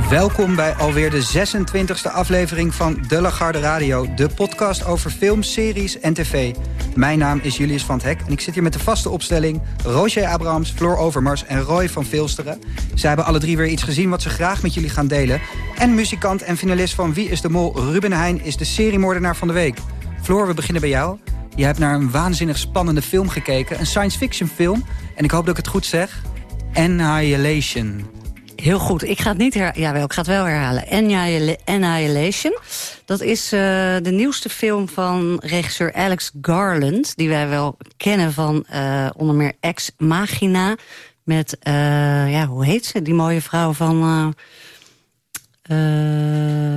S14: Welkom bij alweer de 26e aflevering van De Lagarde Radio... de podcast over films, series en tv. Mijn naam is Julius van het Hek en ik zit hier met de vaste opstelling... Roger Abrahams, Floor Overmars en Roy van Vilsteren. Zij hebben alle drie weer iets gezien wat ze graag met jullie gaan delen. En muzikant en finalist van Wie is de Mol, Ruben Heijn... is de seriemoordenaar van de week. Floor, we beginnen bij jou. Je hebt naar een waanzinnig spannende film gekeken. Een science fiction film. En ik hoop dat ik het goed zeg. Annihilation.
S15: Heel goed. Ik ga het niet her ja, wel, ik ga het wel herhalen. Annihilation. Dat is uh, de nieuwste film van regisseur Alex Garland... die wij wel kennen van uh, onder meer Ex Machina... met, uh, ja, hoe heet ze? Die mooie vrouw van...
S16: Uh,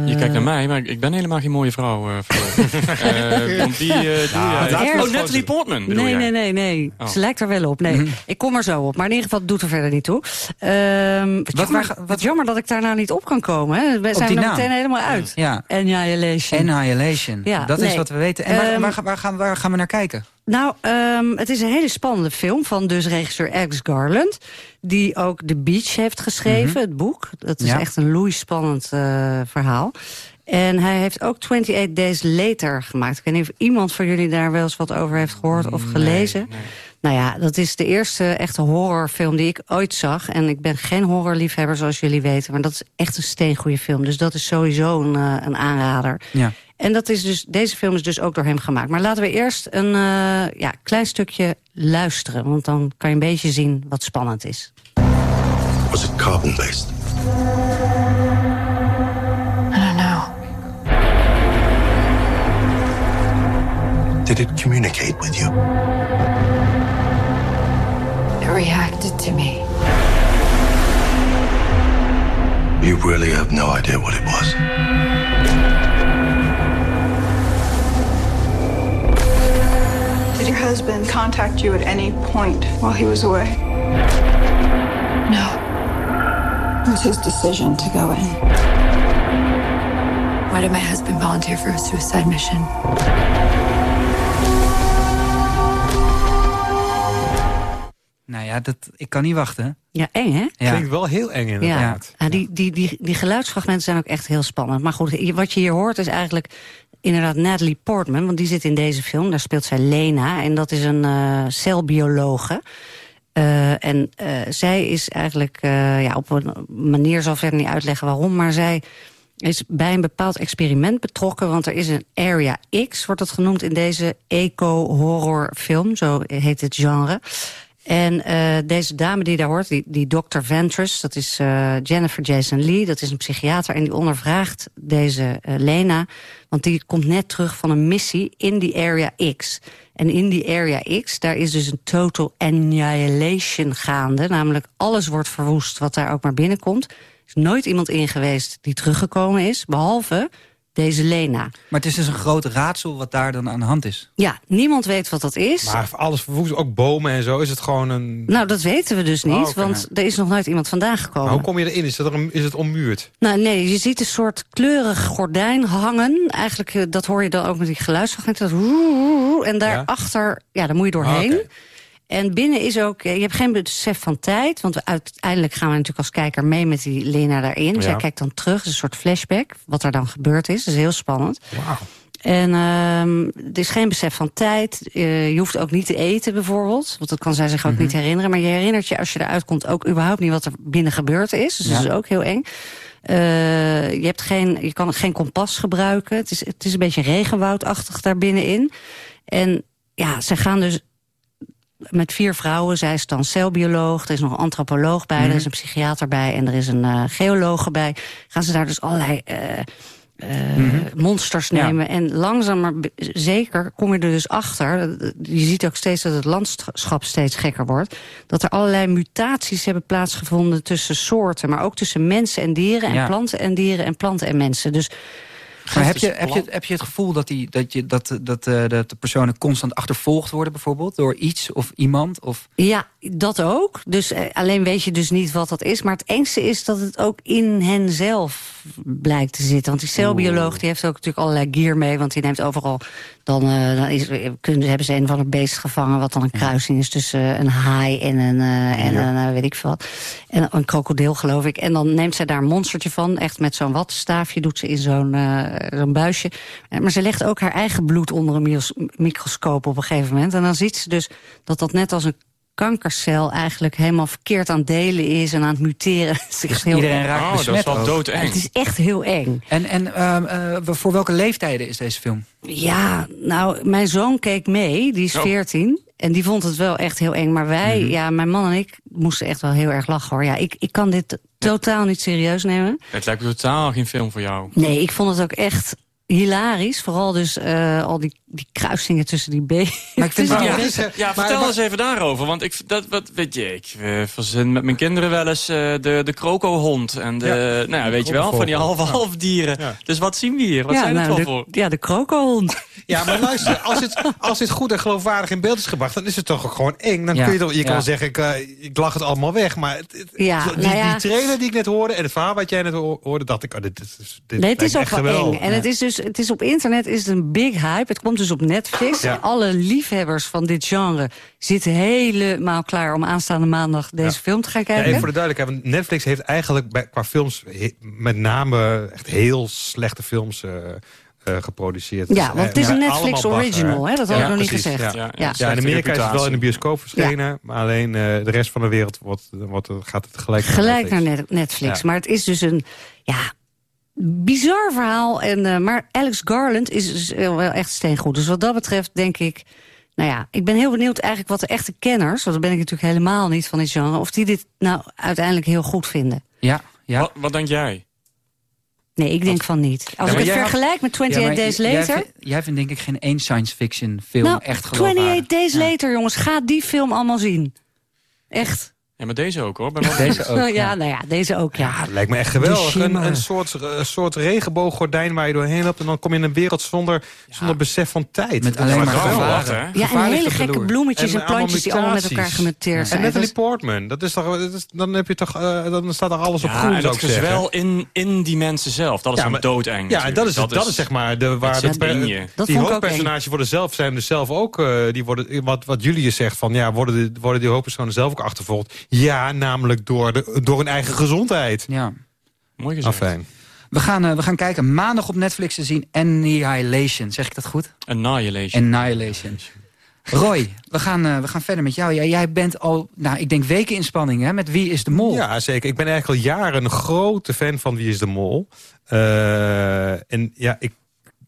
S16: je kijkt naar mij, maar ik ben helemaal geen mooie vrouw. Uh, uh, want die doe ja, jij... Oh, Natalie Portman
S15: Nee,
S16: jij?
S15: nee, nee, nee. Oh. Ze lijkt er wel op. Nee, mm -hmm. ik kom er zo op. Maar in ieder geval, het doet er verder niet toe. Uh, wat, wat, jammer, wat, wat jammer dat ik daar nou niet op kan komen. Hè. We zijn er meteen helemaal uit.
S14: Ja.
S15: Annihilation.
S14: Annihilation. Ja, dat nee. is wat we weten. En waar, um, waar, waar, gaan, waar gaan we naar kijken?
S15: Nou, um, het is een hele spannende film van dus regisseur Alex Garland... die ook The Beach heeft geschreven, mm -hmm. het boek. Dat is ja. echt een loeispannend uh, verhaal. En hij heeft ook 28 Days Later gemaakt. Ik weet niet of iemand van jullie daar wel eens wat over heeft gehoord of gelezen.
S16: Nee, nee.
S15: Nou ja, dat is de eerste echte horrorfilm die ik ooit zag. En ik ben geen horrorliefhebber, zoals jullie weten. Maar dat is echt een steengoede film. Dus dat is sowieso een, uh, een aanrader.
S14: Ja.
S15: En dat is dus, deze film is dus ook door hem gemaakt. Maar laten we eerst een uh, ja, klein stukje luisteren. Want dan kan je een beetje zien wat spannend is.
S17: Was it carbon-based?
S18: I don't know.
S17: Did it communicate with you?
S18: It reacted to me.
S17: You really have no idea what it was.
S19: Husband contact you at any point while he was away?
S18: No.
S19: It was his decision to go in.
S18: Why did my husband volunteer for a suicide mission?
S14: Nou ja, dat, ik kan niet wachten.
S15: Ja, eng hè?
S14: Ja.
S16: Klinkt wel heel eng inderdaad.
S15: Ja, ja die, die, die, die geluidsfragmenten zijn ook echt heel spannend. Maar goed, wat je hier hoort is eigenlijk inderdaad Natalie Portman. Want die zit in deze film, daar speelt zij Lena. En dat is een uh, celbiologe. Uh, en uh, zij is eigenlijk, ja, op een manier zal verder niet uitleggen waarom... maar zij is bij een bepaald experiment betrokken... want er is een Area X, wordt het genoemd in deze eco-horrorfilm. Zo heet het genre. En uh, deze dame die daar hoort, die, die Dr. Ventress... dat is uh, Jennifer Jason Lee, dat is een psychiater... en die ondervraagt deze uh, Lena... want die komt net terug van een missie in die Area X. En in die Area X, daar is dus een total annihilation gaande. Namelijk alles wordt verwoest wat daar ook maar binnenkomt. Er is nooit iemand in geweest die teruggekomen is... behalve deze Lena.
S14: Maar het is dus een groot raadsel wat daar dan aan de hand is.
S15: Ja, niemand weet wat dat is.
S20: Maar alles verwoest, ook bomen en zo, is het gewoon een...
S15: Nou, dat weten we dus niet,
S20: Oh,
S15: want er is nog nooit iemand vandaan gekomen.
S20: Maar hoe kom je erin? Is, dat er een, is het ommuurd?
S15: Nou nee, je ziet een soort kleurig gordijn hangen. Eigenlijk, eh, dat hoor je dan ook met die geluidsfragmenten. roe- En daarachter, ja, daar moet je doorheen.
S20: Ah.
S15: En binnen is ook, eh, je hebt geen besef van tijd. Want uiteindelijk gaan we natuurlijk als kijker mee met die Lena daarin. Dus
S20: Ja.
S15: jij kijkt dan terug, het is een soort flashback. Wat er dan gebeurd is, dat is heel spannend. En ehm, er is geen besef van tijd. Eh, je hoeft ook niet te eten bijvoorbeeld. Want dat kan zij zich ook
S20: Mhm.
S15: niet herinneren. Maar je herinnert je als je eruit komt ook überhaupt niet wat er binnen gebeurd is. Dus
S20: Ja.
S15: dat is ook heel eng. Eh, je, hebt geen, je kan geen kompas gebruiken. Het is, het is een beetje regenwoudachtig daar binnenin. En ja, ze gaan dus met vier vrouwen. Zij is dan celbioloog, er is nog een antropoloog bij...
S20: Mhm.
S15: er is een psychiater bij en er is een eh geoloog bij. Gaan ze daar dus allerlei eh, eh,
S20: Mhm.
S15: monsters
S20: Ja.
S15: nemen. En langzaam maar zeker kom je er dus achter... je ziet ook steeds dat het landschap steeds gekker wordt... dat er allerlei mutaties hebben plaatsgevonden tussen soorten... maar ook tussen mensen en dieren en
S14: Ja.
S15: planten en dieren en planten en mensen. Dus
S14: Maar heb je, heb, je, heb je het gevoel dat, die, dat, je, dat, dat, eh, dat de personen constant achtervolgd worden bijvoorbeeld? Door iets of iemand? Of...
S15: Ja, dat ook. Dus eh, alleen weet je dus niet wat dat is. Maar het engste is dat het ook in hen zelf blijkt te zitten. Want die celbioloog die heeft ook natuurlijk allerlei gear mee. Want die neemt overal... Dan, eh, dan is, kunnen, hebben ze een van een beest gevangen... wat dan een kruising is tussen eh, een haai en een, eh, en een weet ik veel wat. En een krokodil, geloof ik. En dan neemt zij daar een monstertje van. Echt met zo'n wattenstaafje doet ze in zo'n eh, zo'n buisje. Maar ze legt ook haar eigen bloed onder een microscoop op een gegeven moment. En dan ziet ze dus dat dat net als een kankercel eigenlijk helemaal verkeerd aan het delen is en aan het muteren. Het is echt heel
S14: iedereen
S15: eng.
S14: raakt besmet ook.
S15: Ja, Het is echt heel eng.
S14: En, en ehm, eh, voor welke leeftijden is deze film?
S15: Ja, nou, mijn zoon keek mee, die is
S14: Oh.
S15: 14. En die vond het wel echt heel eng. Maar wij,
S16: Mhm.
S15: ja, mijn man en ik moesten echt wel heel erg lachen hoor. Ja, ik, ik kan dit totaal niet serieus nemen.
S16: Het lijkt me totaal geen film voor jou.
S15: Nee, ik vond het ook echt hilarisch. Vooral dus eh, al die, die kruisingen tussen die benen.
S14: Maar ik vind
S16: Ja,
S14: het
S16: dus,
S14: wel-
S16: ja, vertel eens even daarover. Want ik, dat, wat, weet je, ik eh, verzin met mijn kinderen wel eens eh, de, de krokohond. En de,
S15: Ja.
S16: nou ja, weet je wel, van die halve-half dieren. Dus wat zien we hier? Wat zijn het
S15: nou,
S16: wel
S15: de,
S16: voor?
S15: Ja, de krokohond.
S20: Ja, maar luister, als dit, als dit goed en geloofwaardig in beeld is gebracht... dan is het toch ook gewoon eng. Dan
S14: Ja,
S20: kun je, toch, je kan
S14: ja.
S20: zeggen, ik, eh, ik lach het allemaal weg. Maar het- het-
S15: Ja,
S20: die,
S15: nou ja.
S20: die trailer die ik net hoorde en het verhaal wat jij net ho- hoorde... dacht ik, oh, dit, is dit
S15: Nee, het is ook wel
S20: echt
S15: eng. En het is dus, het is op internet is het een big hype. Het komt dus op Netflix.
S20: Ja.
S15: En alle liefhebbers van dit genre zitten helemaal klaar om aanstaande maandag deze film te gaan
S20: Ja,
S15: kijken.
S20: even voor de duidelijkheid, want Netflix heeft eigenlijk bij, qua films... he- met name echt heel slechte films... eh, eh, geproduceerd.
S15: Ja, want het is een
S20: ja,
S15: Netflix original, hè? Dat hadden we nog niet gezegd.
S20: Ja,
S15: Ja,
S20: ja.
S15: ja.
S20: in Amerika is het wel in de bioscoop verschenen. Maar alleen eh, de rest van de wereld wordt, wordt, gaat het gelijk naar
S15: Gelijk
S20: Netflix.
S15: naar Net- Netflix.
S20: Ja.
S15: Maar het is dus een ja, bizar verhaal. En, eh, maar Alex Garland is dus wel echt steengoed. Dus wat dat betreft denk ik... Nou ja, ik ben heel benieuwd eigenlijk wat de echte kenners... want dat ben ik natuurlijk helemaal niet van dit genre... of die dit nou uiteindelijk heel goed vinden.
S14: Ja, ja.
S16: Wat, wat denk jij?
S15: Nee, ik denk van niet. Als
S14: Ja,
S15: ik het vergelijk met 28
S14: Ja, maar
S15: Days
S14: jij
S15: Later...
S14: vindt- Jij vindt denk ik geen één science fiction film
S15: nou,
S14: echt geloofwaardig.
S15: 28 Days
S14: Ja.
S15: Later, jongens. Ga die film allemaal zien. Echt.
S16: Ja, maar deze ook hoor. Bij
S14: Deze ook.
S15: ja, nou ja, deze ook, ja.
S20: Het lijkt me echt geweldig. Een, een soort, een soort regenbooggordijn waar je doorheen loopt... en dan kom je in een wereld zonder, zonder besef van tijd.
S14: Met alleen
S20: is
S14: maar gevaren.
S15: Ja, en hele gekke bloemetjes en, plantjes die allemaal met elkaar
S20: mutaties.
S15: gemuteerd
S20: En
S15: zijn.
S20: Natalie Portman, dat is toch, dat is- dan, heb je toch, eh, dan staat er alles op
S16: Ja,
S20: groen,
S16: dat
S20: ik zeggen.
S16: gezwel in, in die mensen zelf. Dat is
S20: Ja, maar-
S16: doodeng
S20: Ja, en dat is, dat is, zeg maar de, waar
S16: het.
S15: Dat
S20: die hoofdpersonages worden zelf zijn dus zelf ook eh, die worden wat wat Julius zegt van ja worden worden die hoofdpersonen zelf ook achtervolgd ja namelijk door de door hun eigen gezondheid
S14: Ja.
S16: Mooi gezegd.
S20: afijn
S14: We gaan, eh, we gaan kijken maandag op Netflix te zien Annihilation. Zeg ik dat goed?
S16: Annihilation.
S14: Annihilation. Roy, we gaan, eh, we gaan verder met jou. Jij, jij bent al, nou, ik denk weken in spanning, hè? Met Wie is de Mol?
S20: ja zeker ik ben eigenlijk al jaren een grote fan van Wie is de Mol Eh, en ja ik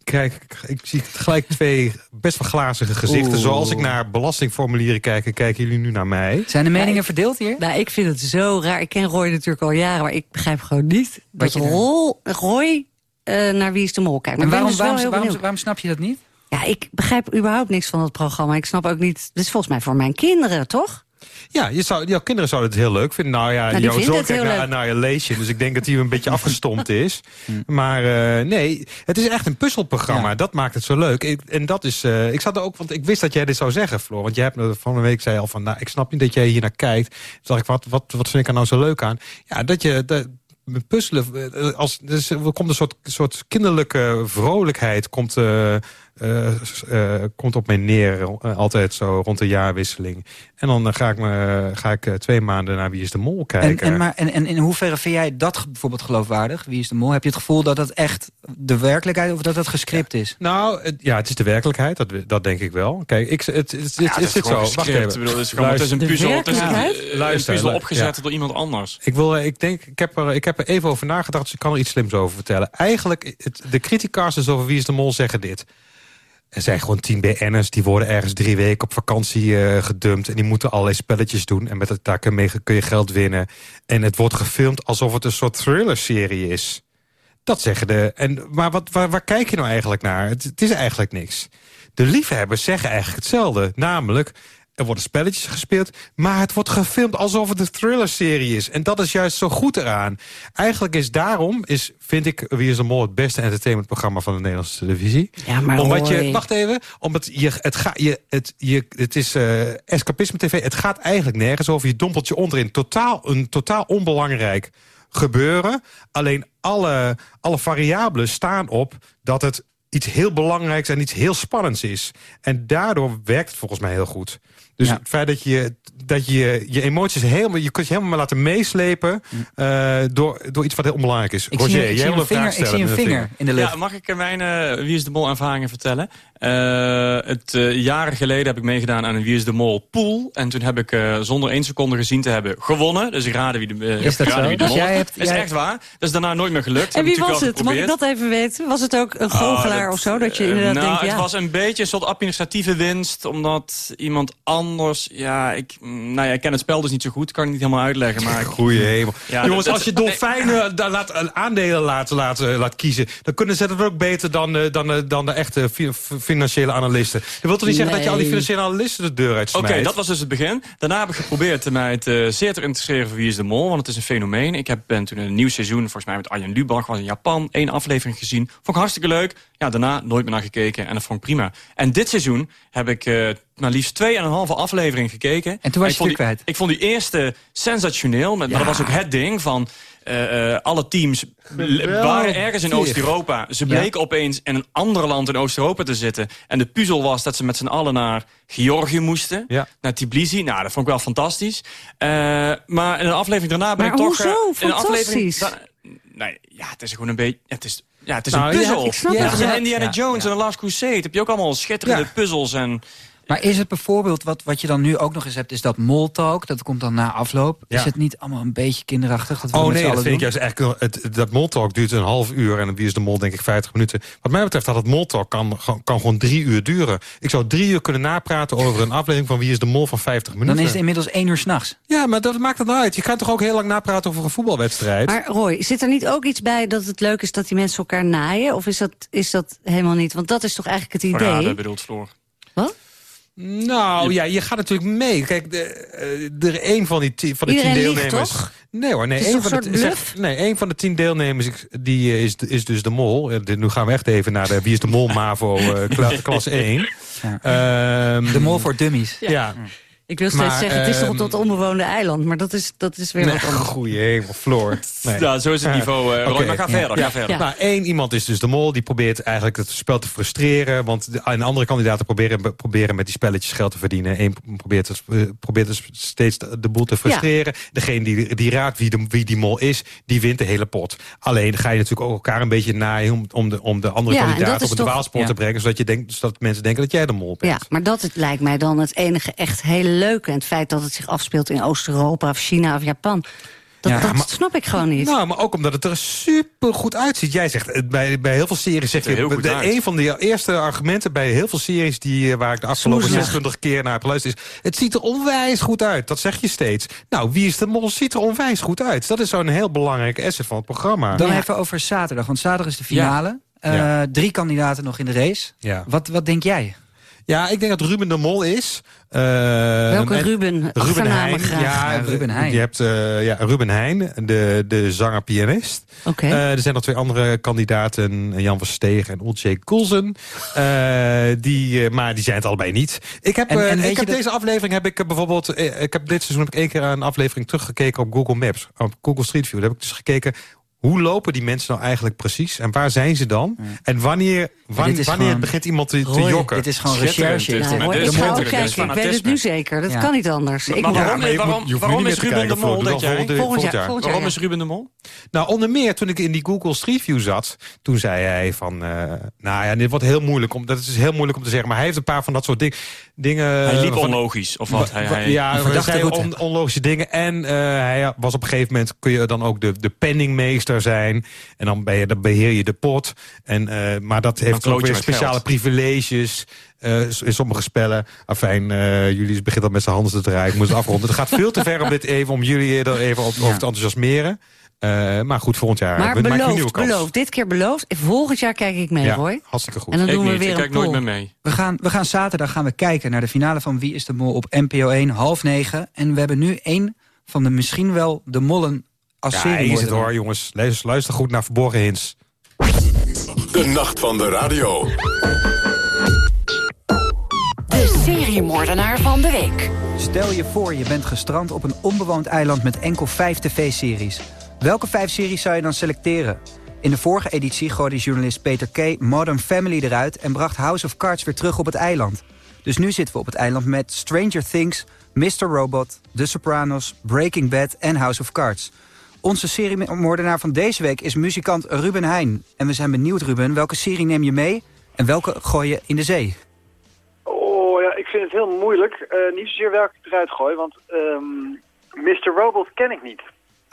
S20: kijk ik zie gelijk twee best wel glazige gezichten
S14: Oeh.
S20: zoals ik naar belastingformulieren kijk en kijken jullie nu naar mij
S14: Zijn de meningen verdeeld hier?
S15: Nou, ik vind het zo raar. Ik ken Roy natuurlijk al jaren, maar ik begrijp gewoon niet... dat
S14: je
S15: Rol, Roy eh, naar Wie is de Mol kijkt. Maar
S14: En waarom,
S15: dus
S14: waarom, waarom, waarom snap je dat niet?
S15: Ja, ik begrijp überhaupt niks van dat programma. Ik snap ook niet... Dit is volgens mij voor mijn kinderen, toch?
S20: Ja, je zou, jouw kinderen zouden het heel leuk vinden. Nou ja,
S15: Nou,
S20: jouw zoon kijkt naar. Annihilation. Dus ik denk dat hij een beetje afgestompt is. Maar eh, nee, het is echt een puzzelprogramma. Dat maakt het zo leuk. Ik, en dat is, eh, ik zat er ook, want ik wist dat jij dit zou zeggen, Floor. Want jij hebt me van een week zei al van, nou, ik snap niet dat jij hier naar kijkt. Toen dacht ik, wat, wat, wat vind ik er nou zo leuk aan? Ja, dat je... Dat, met puzzelen, eh, als, dus er komt een soort, soort kinderlijke vrolijkheid komt, komt op mij neer. eh, altijd zo rond de jaarwisseling. En dan eh, ga ik, me, ga ik eh, twee maanden naar Wie is de Mol
S14: En,
S20: kijken.
S14: en, maar, en, en in hoeverre vind jij dat bijvoorbeeld geloofwaardig? Wie is de mol? Heb je het gevoel dat het echt de werkelijkheid of dat het gescript is?
S20: Nou, het- ja, het is de werkelijkheid. Dat, dat denk ik wel. Kijk, ik, het, het, het, het,
S16: Ja, dat is
S20: zit
S16: gewoon
S20: zo. Wacht even.
S16: Ik bedoel, het is gewoon- het is een puzzel. Het is een,
S20: Luister,
S16: een
S20: luister,
S16: puzzel
S20: ja.
S16: opgezet door iemand anders.
S20: Ik, wil, eh, ik denk, ik heb, er, ik heb er even over nagedacht, dus ik kan er iets slims over vertellen. Eigenlijk, het, de criticasters over Wie is de Mol zeggen dit. Er zijn gewoon tien BN'ers, die worden ergens drie weken op vakantie eh, gedumpt... en die moeten allerlei spelletjes doen en met het, daar kun je, kun je geld winnen. En het wordt gefilmd alsof het een soort thriller-serie is. Dat zeggen de... En, maar wat, waar, waar kijk je nou eigenlijk naar? Het, het is eigenlijk niks. De liefhebbers zeggen eigenlijk hetzelfde. Namelijk, er worden spelletjes gespeeld... maar het wordt gefilmd alsof het een thriller-serie is. En dat is juist zo goed eraan. Eigenlijk is daarom, is, vind ik... Wie is de Mol het beste entertainmentprogramma van de Nederlandse televisie.
S15: Ja, maar
S20: Omdat je,
S15: hoi.
S20: wacht even, omdat je, het, ga, je, het, je, het is eh, escapisme tv. Het gaat eigenlijk nergens over. Je dompelt je onderin. Totaal, een totaal onbelangrijk gebeuren. Alleen alle, alle variabelen staan op dat het iets heel belangrijks en iets heel spannends is. En daardoor werkt het volgens mij heel goed. Dus het feit dat je dat je, je emoties helemaal... je kunt je helemaal laten meeslepen... eh, door, door iets wat heel onbelangrijk is.
S14: Ik zie-
S20: Roger,
S14: ik zie
S20: jij
S14: een
S20: wil een
S14: vinger-
S20: vraag
S14: ik zie een vinger in de lucht.
S16: Ja, mag ik mijn eh, Wie is de Mol ervaringen vertellen? Eh, het, jaren geleden heb ik meegedaan aan een Wie is de Mol pool. En toen heb ik eh, zonder één seconde gezien te hebben gewonnen. Dus ik raadde wie de, eh,
S14: Is dat
S16: raadde
S14: zo?
S16: wie de
S14: Dus
S16: Mol
S14: jij
S16: was.
S14: hebt-
S16: is
S14: jij-
S16: echt waar. Dat is daarna nooit meer gelukt.
S15: En wie
S16: ik
S15: was het? Mag ik dat even weten? Was het ook een goochelaar
S16: Oh,
S15: of zo? Dat je inderdaad
S16: nou,
S15: denkt, ja.
S16: het was een beetje een soort administratieve winst. Omdat iemand anders... Ja, ik, nou ja, ik ken het spel dus niet zo goed. Kan ik niet helemaal uitleggen. Maar ik-
S20: Goeie hemel.
S16: Ja,
S20: Jongens, als je dolfijnen daar laat, aandelen laat, laat, laat kiezen... dan kunnen ze dat ook beter dan, eh, dan, eh, dan de echte financiële analisten. Dat wil toch niet zeggen dat je al die financiële analisten de deur uit
S16: Oké, dat was dus het begin. Daarna heb ik geprobeerd mij te, zeer te interesseren voor Wie is de Mol. Want het is een fenomeen. Ik heb, ben toen een nieuw seizoen, volgens mij met Arjen Lubach, was in Japan. één aflevering gezien. Vond ik hartstikke leuk. Ja, daarna nooit meer naar gekeken. En dat vond ik prima. En dit seizoen heb ik eh maar liefst twee en een halve aflevering gekeken.
S14: En toen was
S16: ik
S14: je
S16: vond
S14: het
S16: die,
S14: kwijt.
S16: Ik vond die eerste sensationeel. Met, Maar dat was ook het ding van... eh, eh, alle teams waren ergens in Oost-Europa. Ze
S14: Ja.
S16: bleken opeens in een ander land in Oost-Europa te zitten. En de puzzel was dat ze met z'n allen naar Georgië moesten. Naar Tbilisi. Nou, dat vond ik wel fantastisch. Eh, maar in een aflevering daarna ben
S15: Maar
S16: ik toch...
S15: hoezo?
S16: in een aflevering
S15: Fantastisch.
S16: da- nee, ja, het is gewoon een beetje... Het is, ja, het is
S14: Nou,
S16: een
S14: ja,
S16: puzzel.
S14: ik snap het.
S16: Indiana
S14: Ja,
S16: Jones en The Last Crusade. Heb je ook allemaal schitterende
S14: Ja.
S16: puzzels en...
S14: Maar is het bijvoorbeeld, wat, wat je dan nu ook nog eens hebt... is dat moltalk, dat komt dan na afloop.
S20: Ja.
S14: Is het niet allemaal een beetje kinderachtig? Dat we
S20: Oh nee, dat vind ik
S14: doen?
S20: juist eigenlijk... Het, dat moltalk duurt een half uur en wie is de mol denk ik 50 minuten. Wat mij betreft had het moltalk kan, kan gewoon drie uur duren. Ik zou drie uur kunnen napraten over een aflevering van wie is de mol van 50 minuten.
S14: Dan is het inmiddels één uur s'nachts.
S20: Ja, maar dat maakt het nou uit. Je kan toch ook heel lang napraten over een voetbalwedstrijd?
S15: Maar Roy, zit er niet ook iets bij dat het leuk is dat die mensen elkaar naaien? Of is dat, is dat helemaal niet? Want dat is toch eigenlijk het idee?
S16: Verraden bedoelt Floor.
S20: Nou ja, je gaat natuurlijk mee. Kijk, de, eh, er een van die, ti- van de tien
S15: liegt,
S20: deelnemers.
S15: toch?
S20: Nee hoor, nee,
S15: toch
S20: van,
S15: een
S20: de, zeg- nee, één van de tien deelnemers die eh, is, is dus de mol. Eh, Nu gaan we echt even naar de Wie is de Mol Mavo eh, kla- klas 1. Ehm,
S14: De mol voor dummies.
S20: Ja.
S15: Ik wil steeds
S20: Maar,
S15: zeggen, het is toch
S20: ehm,
S15: op dat onbewoonde eiland. Maar dat is, dat is weer
S20: Nee,
S15: wat anders.
S20: goeie hemel, Floor. Nee.
S16: Ja, zo is het niveau, eh, Roy.
S20: Oké.
S16: Maar ga verder, ga verder.
S20: Nou, één iemand is dus de mol. Die probeert eigenlijk het spel te frustreren. Want de, en andere kandidaten proberen, proberen met die spelletjes geld te verdienen. Eén probeert, het, eh, probeert dus steeds de, de boel te frustreren. Degene die, die raadt wie, de, wie die mol is, die wint de hele pot. Alleen ga je natuurlijk ook elkaar een beetje naaien... om, om, de, om de andere
S15: Ja, en dat
S20: kandidaten op het dwaalspoor
S15: Ja.
S20: te brengen. Zodat, je denkt, zodat mensen denken dat jij de mol bent.
S15: Ja, maar dat het lijkt mij dan het enige echt hele leuke. En het feit dat het zich afspeelt in Oost-Europa of China of Japan. Dat,
S20: Ja,
S15: dat
S20: maar-
S15: snap ik gewoon niet.
S20: Nou, maar ook omdat het er super goed uitziet. Jij zegt, eh, bij, bij heel veel series zeg je... de, een van de eerste argumenten bij heel veel series... Die, eh, waar ik de afgelopen
S15: Smoezelig.
S20: 26 keer naar heb geluisterd... is... het ziet er onwijs goed uit. Dat zeg je steeds. Nou, Wie is de Mol ziet er onwijs goed uit. Dat is zo'n heel belangrijk asset van het programma.
S14: Dan even over zaterdag, want zaterdag is de finale.
S20: Ja.
S14: Eh, Drie kandidaten nog in de race.
S20: Ja.
S14: Wat, wat denk jij?
S20: Ja, ik denk dat Ruben de Mol is. Uh,
S15: Welke Ruben?
S20: Ruben Heijn.
S15: graag.
S20: Ja,
S14: Ruben Heijn.
S20: Je hebt eh, ja, Ruben Heijn, de, de zanger-pianist.
S15: Oké.
S20: Eh, er zijn nog twee andere kandidaten, Jan Versteeg en Coulson. Eh, die, eh, maar die zijn het allebei niet. Ik heb,
S14: En-
S20: eh,
S14: en weet
S20: ik heb
S14: dat-
S20: deze aflevering heb ik eh, bijvoorbeeld... eh, ik heb dit seizoen heb ik één keer een aflevering teruggekeken op Google Maps. Op Google Street View. Daar heb ik dus gekeken... Hoe lopen die mensen nou eigenlijk precies? En waar zijn ze dan? En wanneer, wanneer
S14: gewoon-
S20: begint iemand te, te jokken?
S14: dit is gewoon recherche.
S16: dit.
S15: Nou,
S16: is
S15: Ik weet het nu zeker. Dat
S14: Ja.
S15: kan niet anders. Ik
S16: Maar
S15: moet-
S16: waarom,
S20: maar je
S16: waarom,
S20: moet- je hoeft
S16: waarom
S20: niet
S16: is Ruben de Mol,
S15: Volgend jaar,
S20: volgend
S15: volgend jaar,
S16: Waarom is Ruben de Mol?
S20: Nou, onder meer toen ik in die Google Street View zat... toen zei hij van... eh, nou ja, dit wordt heel moeilijk om, dat is heel moeilijk om te zeggen... maar hij heeft een paar van dat soort ding, dingen...
S16: Hij liep
S20: van-
S16: onlogisch, of wat? Hij, hij,
S20: ja, zei on, onlogische dingen. En eh, hij was op een gegeven moment... kun je dan ook de, de penningmeester zijn. En dan, ben je, dan beheer je de pot. En, eh, maar dat heeft ook weer speciale
S16: geld.
S20: privileges... eh, in sommige spellen. Afijn, jullie begint al met zijn handen te draaien. Ik moet het afronden. Het gaat veel te ver om dit even, om jullie er even op, over te enthousiasmeren. Eh, maar goed, volgend jaar
S15: Maar beloofd, beloofd. Dit keer beloofd. Volgend jaar kijk ik mee,
S20: Ja,
S15: Roy.
S20: hartstikke goed.
S15: En dan
S16: ik
S15: doen we
S16: niet,
S15: weer
S16: ik
S15: een
S16: kijk nooit meer mee.
S14: We gaan, we gaan zaterdag gaan we kijken naar de finale van Wie is de Mol op NPO 1, half negen. En we hebben nu één van de misschien wel de mollen als
S20: Ja,
S14: serie.
S20: is het hoor, jongens. Luister, luister goed naar Verborgen Hints.
S2: De nacht van de radio.
S4: De seriemoordenaar van de week.
S14: Stel je voor, je bent gestrand op een onbewoond eiland met enkel vijf tv-series. Welke vijf series zou je dan selecteren? In de vorige editie gooide journalist Peter Kay Modern Family eruit... en bracht House of Cards weer terug op het eiland. Dus nu zitten we op het eiland met Stranger Things, Mr. Robot... The Sopranos, Breaking Bad en House of Cards. Onze seriemoordenaar van deze week is muzikant Ruben Heijn. En we zijn benieuwd, Ruben, welke serie neem je mee... en welke gooi je in de zee?
S21: Oh ja, ik vind het heel moeilijk. Eh, niet zozeer welke ik eruit gooi, want ehm Mr. Robot ken ik niet.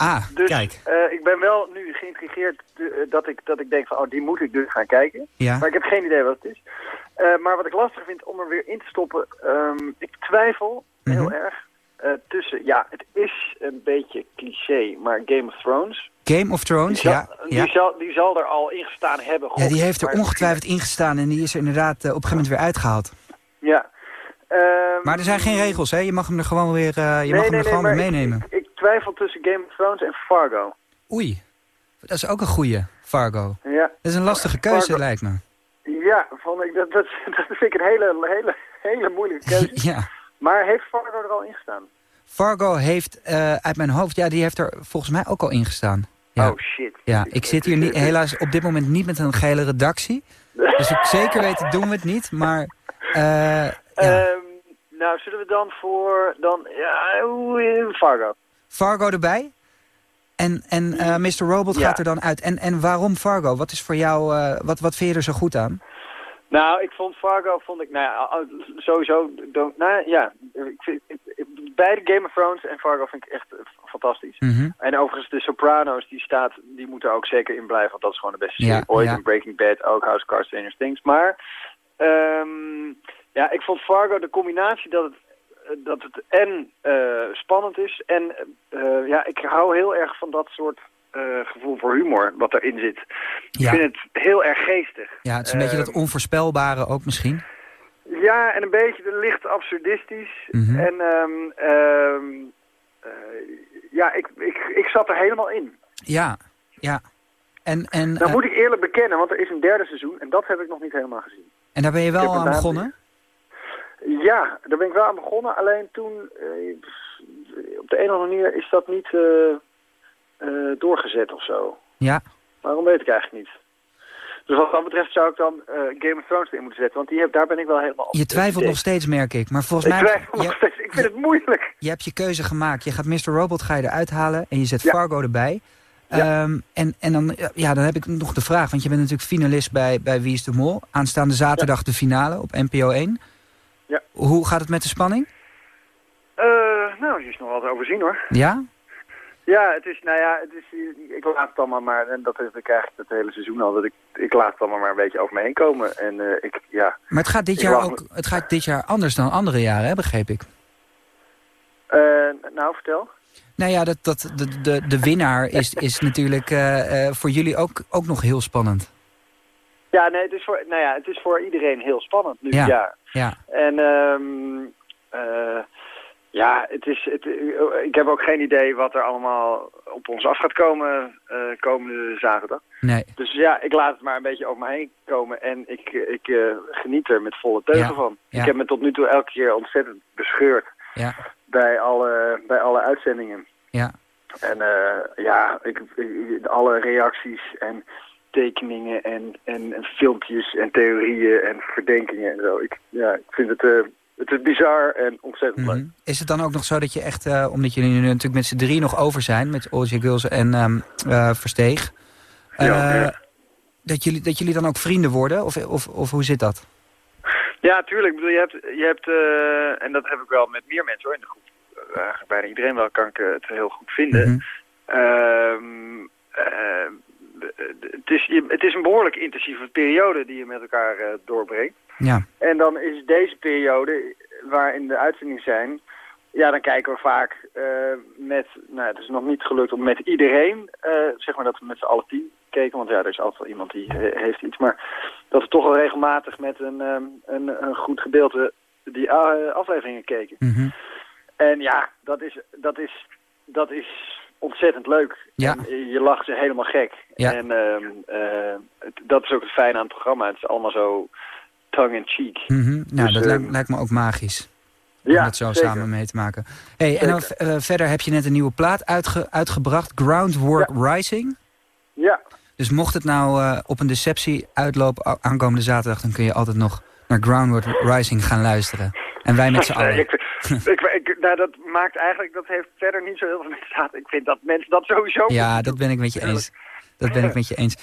S14: Ah,
S21: Dus
S14: kijk.
S21: eh, ik ben wel nu geïntrigeerd eh, dat, ik, dat ik denk van, oh, die moet ik dus gaan kijken.
S14: Ja.
S21: Maar ik heb geen idee wat het is. Eh, maar wat ik lastig vind om er weer in te stoppen, ehm, ik twijfel heel
S14: Mhm.
S21: erg tussen, ja, het is een beetje cliché, maar Game of Thrones.
S14: Game of Thrones,
S21: die, zal,
S14: ja.
S21: die,
S14: ja.
S21: zal, die zal er al ingestaan hebben.
S14: Ja, die heeft er ongetwijfeld ingestaan en die is er inderdaad op een gegeven moment weer uitgehaald.
S21: Ja. Ehm,
S14: Maar er zijn geen regels, hè? Je mag hem er gewoon weer, je mag hem er gewoon weer meenemen.
S21: Ik twijfel tussen Game of Thrones en Fargo.
S14: Oei, dat is ook een goeie, Fargo.
S21: Ja.
S14: Dat is een lastige keuze,
S21: Fargo-
S14: lijkt me.
S21: Ja, vond ik, dat, dat, dat vind ik een hele, hele, hele moeilijke keuze.
S14: Ja.
S21: Maar heeft Fargo er al in gestaan?
S14: Fargo heeft eh, uit mijn hoofd, ja, die heeft er volgens mij ook al in gestaan. Ja.
S21: Oh shit.
S14: Ja, ik zit hier niet, helaas op dit moment niet met een gele redactie. Dus ik zeker weten doen we het niet, maar... eh,
S21: Ehm, nou, zullen we dan voor... Dan, ja, Fargo.
S14: Fargo erbij. En, en eh, Mr. Robot
S21: Ja.
S14: gaat er dan uit. En, en waarom Fargo? Wat is voor jou, eh, wat, wat vind je er zo goed aan?
S21: Nou, ik vond Fargo, vond ik, nou ja, sowieso, don't- nou ja, ik vind, beide Game of Thrones en Fargo vind ik echt eh, fantastisch.
S14: Mhm.
S21: En overigens de Sopranos, die staat, die moeten ook zeker in blijven, want dat is gewoon de beste
S14: Ja,
S21: serie ooit.
S14: ja.
S21: En Breaking Bad, ook House of Cards, Stranger Things. Maar, ehm, ja, ik vond Fargo de combinatie dat het, dat het en eh, spannend is en, eh, ja, ik hou heel erg van dat soort eh, gevoel voor humor wat erin zit.
S14: Ja.
S21: Ik vind het heel erg geestig.
S14: Ja, het is een beetje dat onvoorspelbare ook misschien.
S21: ja, en een beetje licht absurdistisch.
S14: Mhm.
S21: En ehm, ehm, eh, ja, ik, ik, ik zat er helemaal in.
S14: Ja, ja. En, en,
S21: Nou
S14: eh,
S21: moet ik eerlijk bekennen, want er is een derde seizoen en dat heb ik nog niet helemaal gezien.
S14: en daar ben je wel aan begonnen?
S21: Ja, daar ben ik wel aan begonnen. Alleen toen, eh, op de een of andere manier is dat niet eh, eh, doorgezet of zo.
S14: Ja.
S21: Waarom weet ik eigenlijk niet. Dus wat dat betreft zou ik dan Game of Thrones erin moeten zetten. Want die heb, daar ben ik wel helemaal op.
S14: Je twijfelt nog steeds, merk ik. Maar volgens
S21: Ik
S14: mij...
S21: twijfel nog steeds. Ik vind het moeilijk.
S14: je hebt je keuze gemaakt. Je gaat Mr. Robot ga je eruit halen en je zet
S21: Ja.
S14: Fargo erbij. Ehm, en, en dan, ja, dan heb ik nog de vraag, want je bent natuurlijk finalist bij, bij Wie is de Mol. Aanstaande zaterdag de finale op NPO 1.
S21: Ja.
S14: Hoe gaat het met de spanning?
S21: Eh, nou, die is nog wel te overzien hoor.
S14: Ja?
S21: Ja, het is, nou ja, het is, ik laat het allemaal maar, en dat heb ik eigenlijk het hele seizoen al, dat ik, ik laat het allemaal maar een beetje over me heen komen. En eh, ik, ja.
S14: Maar het gaat dit jaar ook het gaat dit jaar anders dan andere jaren, hè, begreep ik.
S21: Eh, nou, vertel.
S14: Nou ja, dat, dat, de, de, de winnaar is, is natuurlijk eh, voor jullie ook, ook nog heel spannend.
S21: Ja, nee, het is voor, nou ja, het is voor iedereen heel spannend nu,
S14: Ja.
S21: ja.
S14: Ja.
S21: En ehm eh, ja, het is, het, ik heb ook geen idee wat er allemaal op ons af gaat komen eh, komende zaterdag.
S14: Nee.
S21: Dus ja, ik laat het maar een beetje over me heen komen en ik, ik eh, geniet er met volle teugen
S14: Ja.
S21: van.
S14: Ja.
S21: Ik heb me tot nu toe elke keer ontzettend bescheurd
S14: Ja.
S21: bij alle, bij alle uitzendingen.
S14: Ja.
S21: En eh, ja, ik, ik- alle reacties en tekeningen en, en, en filmpjes en theorieën en verdenkingen en zo. Ik, ja, ik vind het, eh, het is bizar en ontzettend leuk.
S14: Is het dan ook nog zo dat je echt, eh, omdat jullie nu natuurlijk met z'n drie nog over zijn... met Ozzy Gulsen en eh, Versteeg...
S21: Ja.
S14: Dat, jullie, dat jullie dan ook vrienden worden? Of, of, of hoe zit dat?
S21: Ja, tuurlijk. Ik bedoel, je hebt, je hebt en dat heb ik wel met meer mensen hoor, in de groep. Bijna iedereen wel kan ik het heel goed vinden. Ehm, eh, het, is, je- het is een behoorlijk intensieve periode die je met elkaar eh, doorbrengt.
S14: Ja.
S21: En dan is deze periode, waarin de uitzendingen zijn... Ja, dan kijken we vaak eh, met... Nou, het is nog niet gelukt om met iedereen... eh, zeg maar dat we met z'n allen tien keken. Want ja, er is altijd wel iemand die he- heeft iets. Maar dat we toch wel regelmatig met een, ehm, een, een goed gedeelte... die afleveringen keken. En ja, dat is, dat is, dat is ontzettend leuk.
S14: Ja.
S21: En je lacht ze helemaal gek.
S14: Ja.
S21: En ehm, eh, dat is ook het fijne aan het programma. Het is allemaal zo tongue-in-cheek.
S14: Mhm. Nou,
S21: Dus,
S14: dat
S21: ehm,
S14: lijkt, lijkt me ook magisch. Om
S21: Ja,
S14: dat zo
S21: zeker.
S14: samen mee te maken. Hey, en dan eh, verder heb je net een nieuwe plaat uitge- uitgebracht. Groundwork Rising.
S21: Ja.
S14: Dus mocht het nou eh, op een deceptie uitlopen aankomende zaterdag... dan kun je altijd nog naar Groundwork Rising gaan luisteren. En wij met z'n allen.
S21: ik, ik, ik- nou, dat maakt eigenlijk, dat heeft verder niet zo heel veel met staat. Ik vind dat mensen dat sowieso
S14: Ja, dat ben ik met je eens. Dat ben ik met je eens.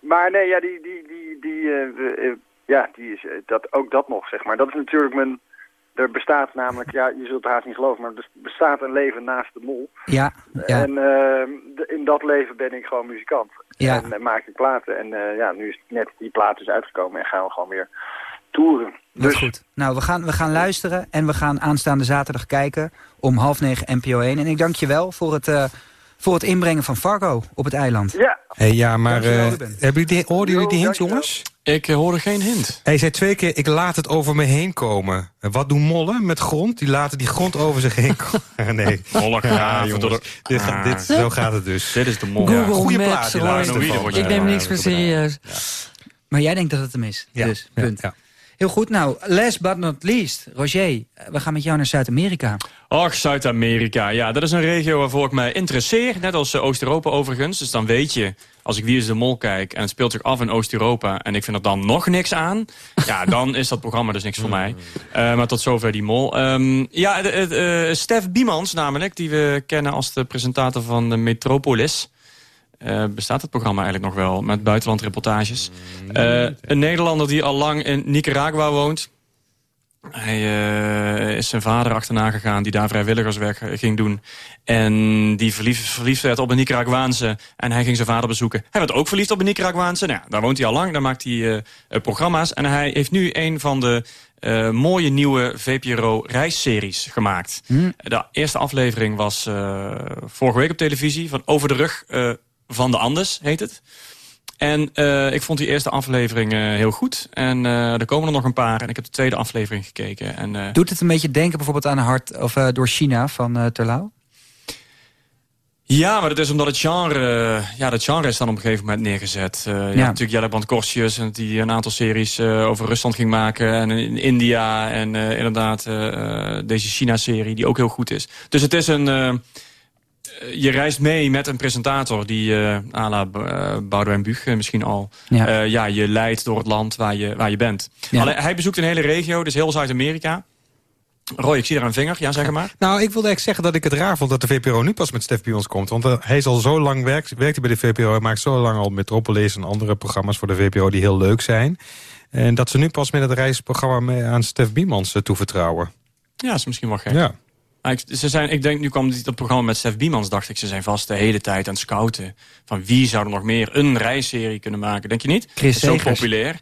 S21: Maar nee, ja, die, die, die, die, eh, eh, ja, die is, eh, dat, ook dat nog, zeg maar. Dat is natuurlijk mijn, er bestaat namelijk, ja, je zult het haast niet geloven, maar er bestaat een leven naast de mol.
S14: Ja, ja.
S21: En ehm, in dat leven ben ik gewoon muzikant.
S14: Ja.
S21: En maak ik platen. En ja, nu is net die plaat dus uitgekomen en gaan we gewoon weer toeren.
S14: Dat is goed. Nou, we gaan, we gaan luisteren en we gaan aanstaande zaterdag kijken om half negen NPO 1. En ik dank je wel voor het, eh, voor het inbrengen van Fargo op het eiland.
S21: Ja.
S20: Hey, ja, maar eh, hebben jullie die, hoorden jullie die hint, jongens?
S16: Ik eh, hoorde geen hint.
S20: Hij zei twee keer, ik laat het over me heen komen. En wat doen mollen met grond? Die laten die grond over zich heen komen. nee.
S16: Mollen graven
S20: jongens.
S16: door de-
S20: dit, gaat- dit,
S16: Ah.
S20: zo gaat het dus.
S16: Dit is de mol.
S20: Ja,
S16: Google
S20: goede
S16: Maps,
S20: plaat,
S16: hoor. Ik neem
S15: niks meer serieus.
S14: Maar jij denkt dat het hem is.
S20: Ja,
S14: Dus,
S20: ja,
S14: punt.
S20: ja.
S14: Heel goed. Nou, last but not least. Roger, we gaan met jou naar Zuid-Amerika.
S16: Och, Zuid-Amerika. Ja, dat is een regio waarvoor ik mij interesseer. Net als eh, Oost-Europa overigens. Dus dan weet je, als ik Wie is de Mol kijk... en het speelt zich af in Oost-Europa... en ik vind er dan nog niks aan... ja, dan is dat programma dus niks voor mij. Eh, maar tot zover die Mol. Ehm, ja, de, eh, Stef Biemans namelijk... die we kennen als de presentator van de Metropolis... Eh, bestaat het programma eigenlijk nog wel met buitenlandreportages. Eh, een Nederlander die al lang in Nicaragua woont. Hij eh, is zijn vader achterna gegaan die daar vrijwilligerswerk ging doen. En die verliefd, verliefd werd op een Nicaraguaanse. En hij ging zijn vader bezoeken. Hij werd ook verliefd op een Nicaraguaanse. Nou, daar woont hij al lang, daar maakt hij programma's. En hij heeft nu een van de mooie nieuwe VPRO reisseries gemaakt. De eerste aflevering was vorige week op televisie. Van Over de rug van de Andes heet het. En eh, ik vond die eerste aflevering eh, heel goed. En eh, er komen er nog een paar. En ik heb de tweede aflevering gekeken. En,
S14: Doet het een beetje denken bijvoorbeeld aan Hart of door China van Terlouw?
S16: Ja, maar dat is omdat het genre... Ja, dat genre is dan op een gegeven moment neergezet. Ja. Natuurlijk Jelle Brand Korstjes... en die een aantal series over Rusland ging maken. En in India. En inderdaad deze China-serie die ook heel goed is. Dus het is een... eh, je reist mee met een presentator die, eh à la uh, Boudewijn Buug eh, misschien al...
S14: Ja.
S16: Ja. ja, je leidt door het land waar je, waar je bent.
S14: Ja.
S16: Alleen, hij bezoekt een hele regio, dus heel Zuid-Amerika. Roy, ik zie er een vinger. Ja, zeg maar.
S20: Nou, ik wilde eigenlijk zeggen dat ik het raar vond dat de VPRO nu pas met Stef bij ons komt. Want eh, hij is al zo lang werkt, werkt hij bij de VPRO. Hij maakt zo lang al Metropolis en andere programma's voor de VPRO die heel leuk zijn. En dat ze nu pas met het reisprogramma aan Stef Biemans eh, toevertrouwen.
S16: Ja, is misschien wel gek.
S20: Ja.
S16: Maar ik, ze zijn, ik denk, nu kwam dit dat programma met Stef Biemans, dacht ik, ze zijn vast de hele tijd aan het scouten. Van wie zou er nog meer een reisserie kunnen maken, denk je niet?
S14: Chris
S16: Zo
S14: Segers.
S16: populair.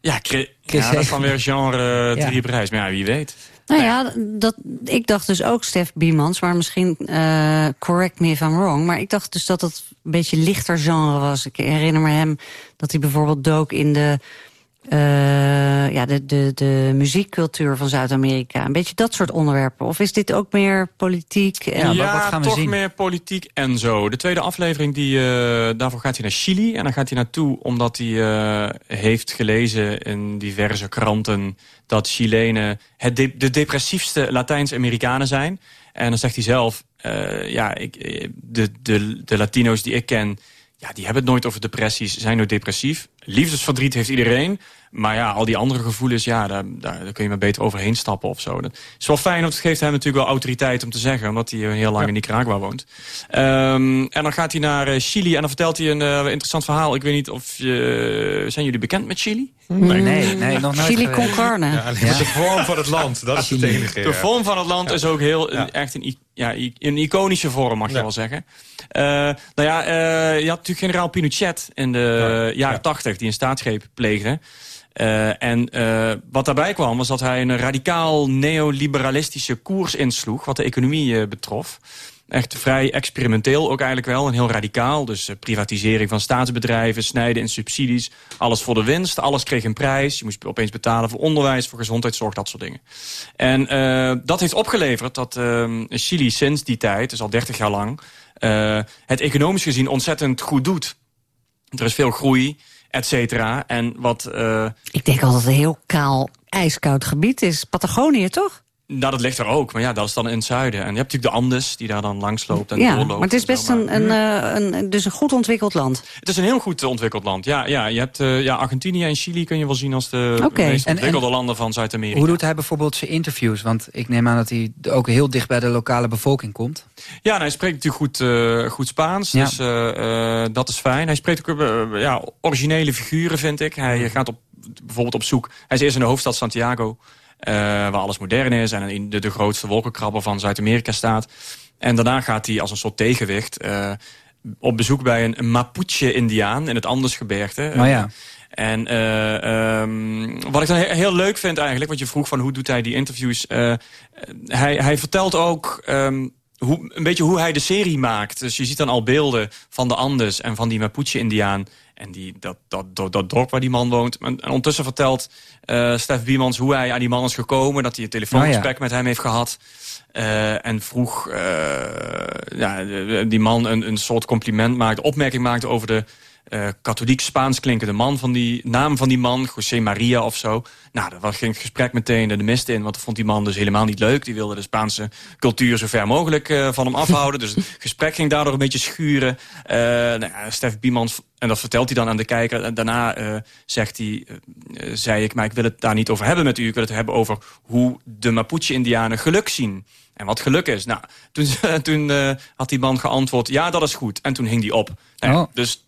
S16: Ja, Chris,
S14: Chris
S16: ja dat is dan weer genre
S14: Ja.
S16: drie prijs. Maar ja, wie weet.
S15: Nou ja, dat, ik dacht dus ook Stef Biemans, maar misschien uh, correct me if I'm wrong. Maar ik dacht dus dat het een beetje lichter genre was. Ik herinner me hem dat hij bijvoorbeeld dook in de uh, ja, de, de, de muziekcultuur van Zuid-Amerika. Een beetje dat soort onderwerpen. Of is dit ook meer politiek?
S16: En ja, wat gaan we toch meer politiek en zo. De tweede aflevering, die, uh, daarvoor gaat hij naar Chili. En dan gaat hij naartoe omdat hij uh, heeft gelezen in diverse kranten... dat Chilenen het de, de depressiefste Latijns-Amerikanen zijn. En dan zegt hij zelf... ja, ik, de, de, de Latino's die ik ken ja, die hebben het nooit over depressies, zijn nooit depressief. Liefdesverdriet heeft iedereen. Maar ja, al die andere gevoelens, ja, daar, daar, kun je maar beter overheen stappen of zo. Dat is wel fijn, want het geeft hem natuurlijk wel autoriteit om te zeggen. Omdat hij heel lang in Nicaragua woont. Um, en dan gaat hij naar uh, Chili en dan vertelt hij een uh, interessant verhaal. Ik weet niet of je... Zijn jullie bekend met Chili?
S14: Nee, nee, nee nog nooit
S15: Chili con carne.
S20: Ja, de vorm van het land, dat is het enige.
S16: De vorm van het land is ook heel, echt een, ja, een iconische vorm, mag je wel zeggen. Uh, nou ja, uh, je had natuurlijk generaal Pinochet in de jaren tachtig... die een staatsgreep pleegde. Uh, en uh, wat daarbij kwam was dat hij een radicaal neoliberalistische koers insloeg... wat de economie uh, betrof. Echt vrij experimenteel ook eigenlijk wel en heel radicaal. Dus privatisering van staatsbedrijven, snijden in subsidies. Alles voor de winst, alles kreeg een prijs. Je moest opeens betalen voor onderwijs, voor gezondheidszorg, dat soort dingen. En dat heeft opgeleverd dat Chili sinds die tijd, dus al 30 jaar lang... het economisch gezien ontzettend goed doet. Er is veel groei et cetera. En wat... Uh...
S15: Ik denk altijd een heel kaal, ijskoud gebied is. Patagonië, toch?
S16: Nou, dat ligt er ook. Maar ja, dat is dan in het zuiden. En je hebt natuurlijk de Andes die daar dan langs loopt en
S15: ja,
S16: doorloopt.
S15: maar het is best een, een, een, een, dus een goed ontwikkeld land.
S16: Het is een heel goed ontwikkeld land. Ja, ja je hebt uh, ja, Argentinië en Chili kun je wel zien als de okay. meest ontwikkelde en, en, landen van Zuid-Amerika.
S14: Hoe doet hij bijvoorbeeld zijn interviews? Want ik neem aan dat hij ook heel dicht bij de lokale bevolking komt.
S16: Ja, nou, hij spreekt natuurlijk goed, uh, goed Spaans. Ja. Dus uh, dat is fijn. Hij spreekt ook ja, originele figuren, vind ik. Hij gaat op, bijvoorbeeld op zoek. Hij is eerst in de hoofdstad Santiago. Uh, waar alles modern is en in de, de grootste wolkenkrabber van Zuid-Amerika staat. En daarna gaat hij als een soort tegenwicht uh, op bezoek bij een Mapuche-indiaan in het Andesgebergte.
S14: Oh ja.
S16: En uh, um, wat ik dan heel leuk vind eigenlijk, want je vroeg van hoe doet hij die interviews. hij, hij vertelt ook um, hoe, een beetje hoe hij de serie maakt. Dus je ziet dan al beelden van de Andes en van die Mapuche-indiaan. En die, dat, dat, dat, dat, dorp waar die man woont. En, en ondertussen vertelt uh, Stef Biemans hoe hij aan die man is gekomen. Dat hij een telefoongesprek oh, ja. met hem heeft gehad. Uh, en vroeg uh, ja, die man een, een soort compliment maakte, opmerking maakte over de uh, katholiek Spaans klinkende man van die naam van die man, José Maria of zo. Nou, dan ging het gesprek meteen de mist in, want dat vond die man dus helemaal niet leuk. Die wilde de Spaanse cultuur zo ver mogelijk uh, van hem afhouden. dus het gesprek ging daardoor een beetje schuren. Uh, nou ja, Stef Biemans, en dat vertelt hij dan aan de kijker. En daarna zegt hij, zei ik, maar ik wil het daar niet over hebben met u. Ik wil het hebben over hoe de Mapuche-indianen geluk zien. En wat geluk is. Nou, toen, toen had die man geantwoord, ja, dat is goed. En toen hing die op. Nou, oh. Dus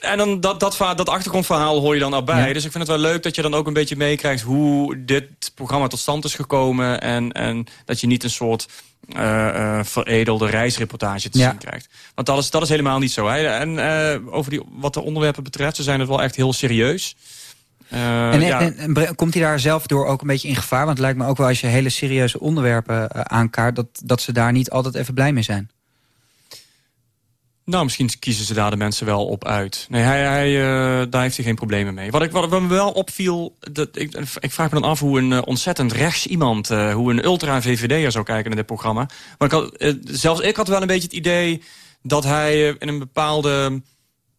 S16: en dan dat, dat, dat achtergrondverhaal hoor je dan erbij. Ja. Dus ik vind het wel leuk dat je dan ook een beetje meekrijgt... hoe dit programma tot stand is gekomen. En, en dat je niet een soort uh, uh, veredelde reisreportage te ja. zien krijgt. Want dat is, dat is helemaal niet zo. Hè? En uh, over die, wat de onderwerpen betreft, ze zijn het wel echt heel serieus.
S14: En, ja. en, en, komt hij daar zelf door ook een beetje in gevaar? Want het lijkt me ook wel als je hele serieuze onderwerpen aankaart... Dat, dat ze daar niet altijd even blij mee zijn.
S16: Nou, misschien kiezen ze daar de mensen wel op uit. Nee, hij, hij, uh, daar heeft hij geen problemen mee. Wat, ik, wat, me wel opviel, dat, ik, ik vraag me dan af hoe een uh, ontzettend rechts iemand... Uh, hoe een ultra-VVD'er zou kijken naar dit programma. Maar ik had, zelfs ik had wel een beetje het idee dat hij in een bepaalde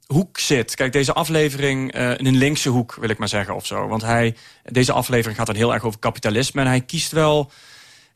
S16: hoek zit. Kijk, deze aflevering in een linkse hoek, wil ik maar zeggen, of zo. Want hij, deze aflevering gaat dan heel erg over kapitalisme... en hij kiest wel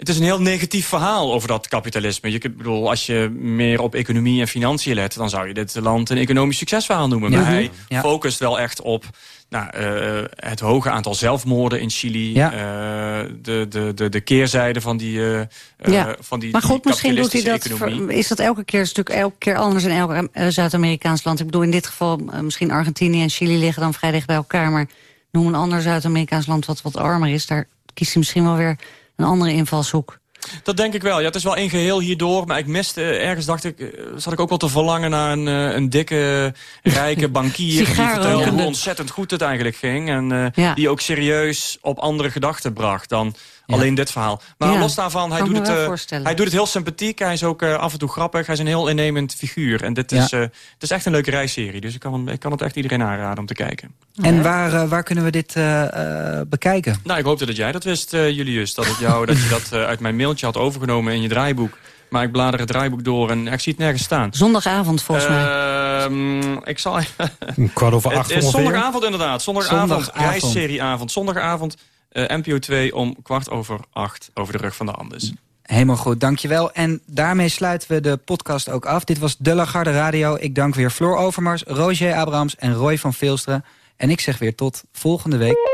S16: het is een heel negatief verhaal over dat kapitalisme. Je, ik bedoel, als je meer op economie en financiën let... dan zou je dit land een economisch succesverhaal noemen. Maar hij ja. focust wel echt op nou, uh, het hoge aantal zelfmoorden in Chili. Ja. Uh, de, de, de, de keerzijde van die, uh,
S15: ja.
S16: van die
S15: Maar goed, misschien doet hij dat... Is dat elke keer een stuk elke keer anders in elk Zuid-Amerikaans land? Ik bedoel, in dit geval misschien Argentinië en Chili liggen dan vrij dicht bij elkaar. Maar noem een ander Zuid-Amerikaans land wat wat armer is. Daar kiest hij misschien wel weer een andere invalshoek.
S16: Dat denk ik wel. Ja, het is wel één geheel hierdoor. Maar ik miste, ergens dacht ik, eh, zat ik ook wel te verlangen naar een, eh, een dikke, rijke bankier. die vertelde hoe ontzettend goed het eigenlijk ging. En uh, ja. die ook serieus op andere gedachten bracht dan Alleen dit verhaal. Maar
S15: Ja,
S16: los daarvan, hij doet, het, eh, hij doet het heel sympathiek. Hij is ook eh, af en toe grappig. Hij is een heel innemend figuur. En dit
S14: Ja.
S16: is, eh, het is echt een leuke reisserie. Dus ik kan, ik kan het echt iedereen aanraden om te kijken.
S14: En waar, waar kunnen we dit eh, eh, bekijken?
S16: Nou, ik hoopte dat jij dat wist, eh, Julius. Dat, ik jou, dat je dat uit mijn mailtje had overgenomen in je draaiboek. Maar ik blader het draaiboek door en ik zie het nergens staan.
S15: Zondagavond volgens mij.
S16: Ehm, ik zal
S20: kwart over
S16: Het
S20: acht
S16: is
S20: ongeveer.
S16: zondagavond inderdaad. Zondagavond,
S14: Zondagavond.
S16: reisserieavond. Zondagavond, NPO 2 om kwart over acht over de rug van de Andes.
S14: Helemaal goed, dankjewel. En daarmee sluiten we de podcast ook af. Dit was De Lagarde Radio. Ik dank weer Floor Overmars, Roger Abrahams en Roy van Veelstra. En ik zeg weer tot volgende week.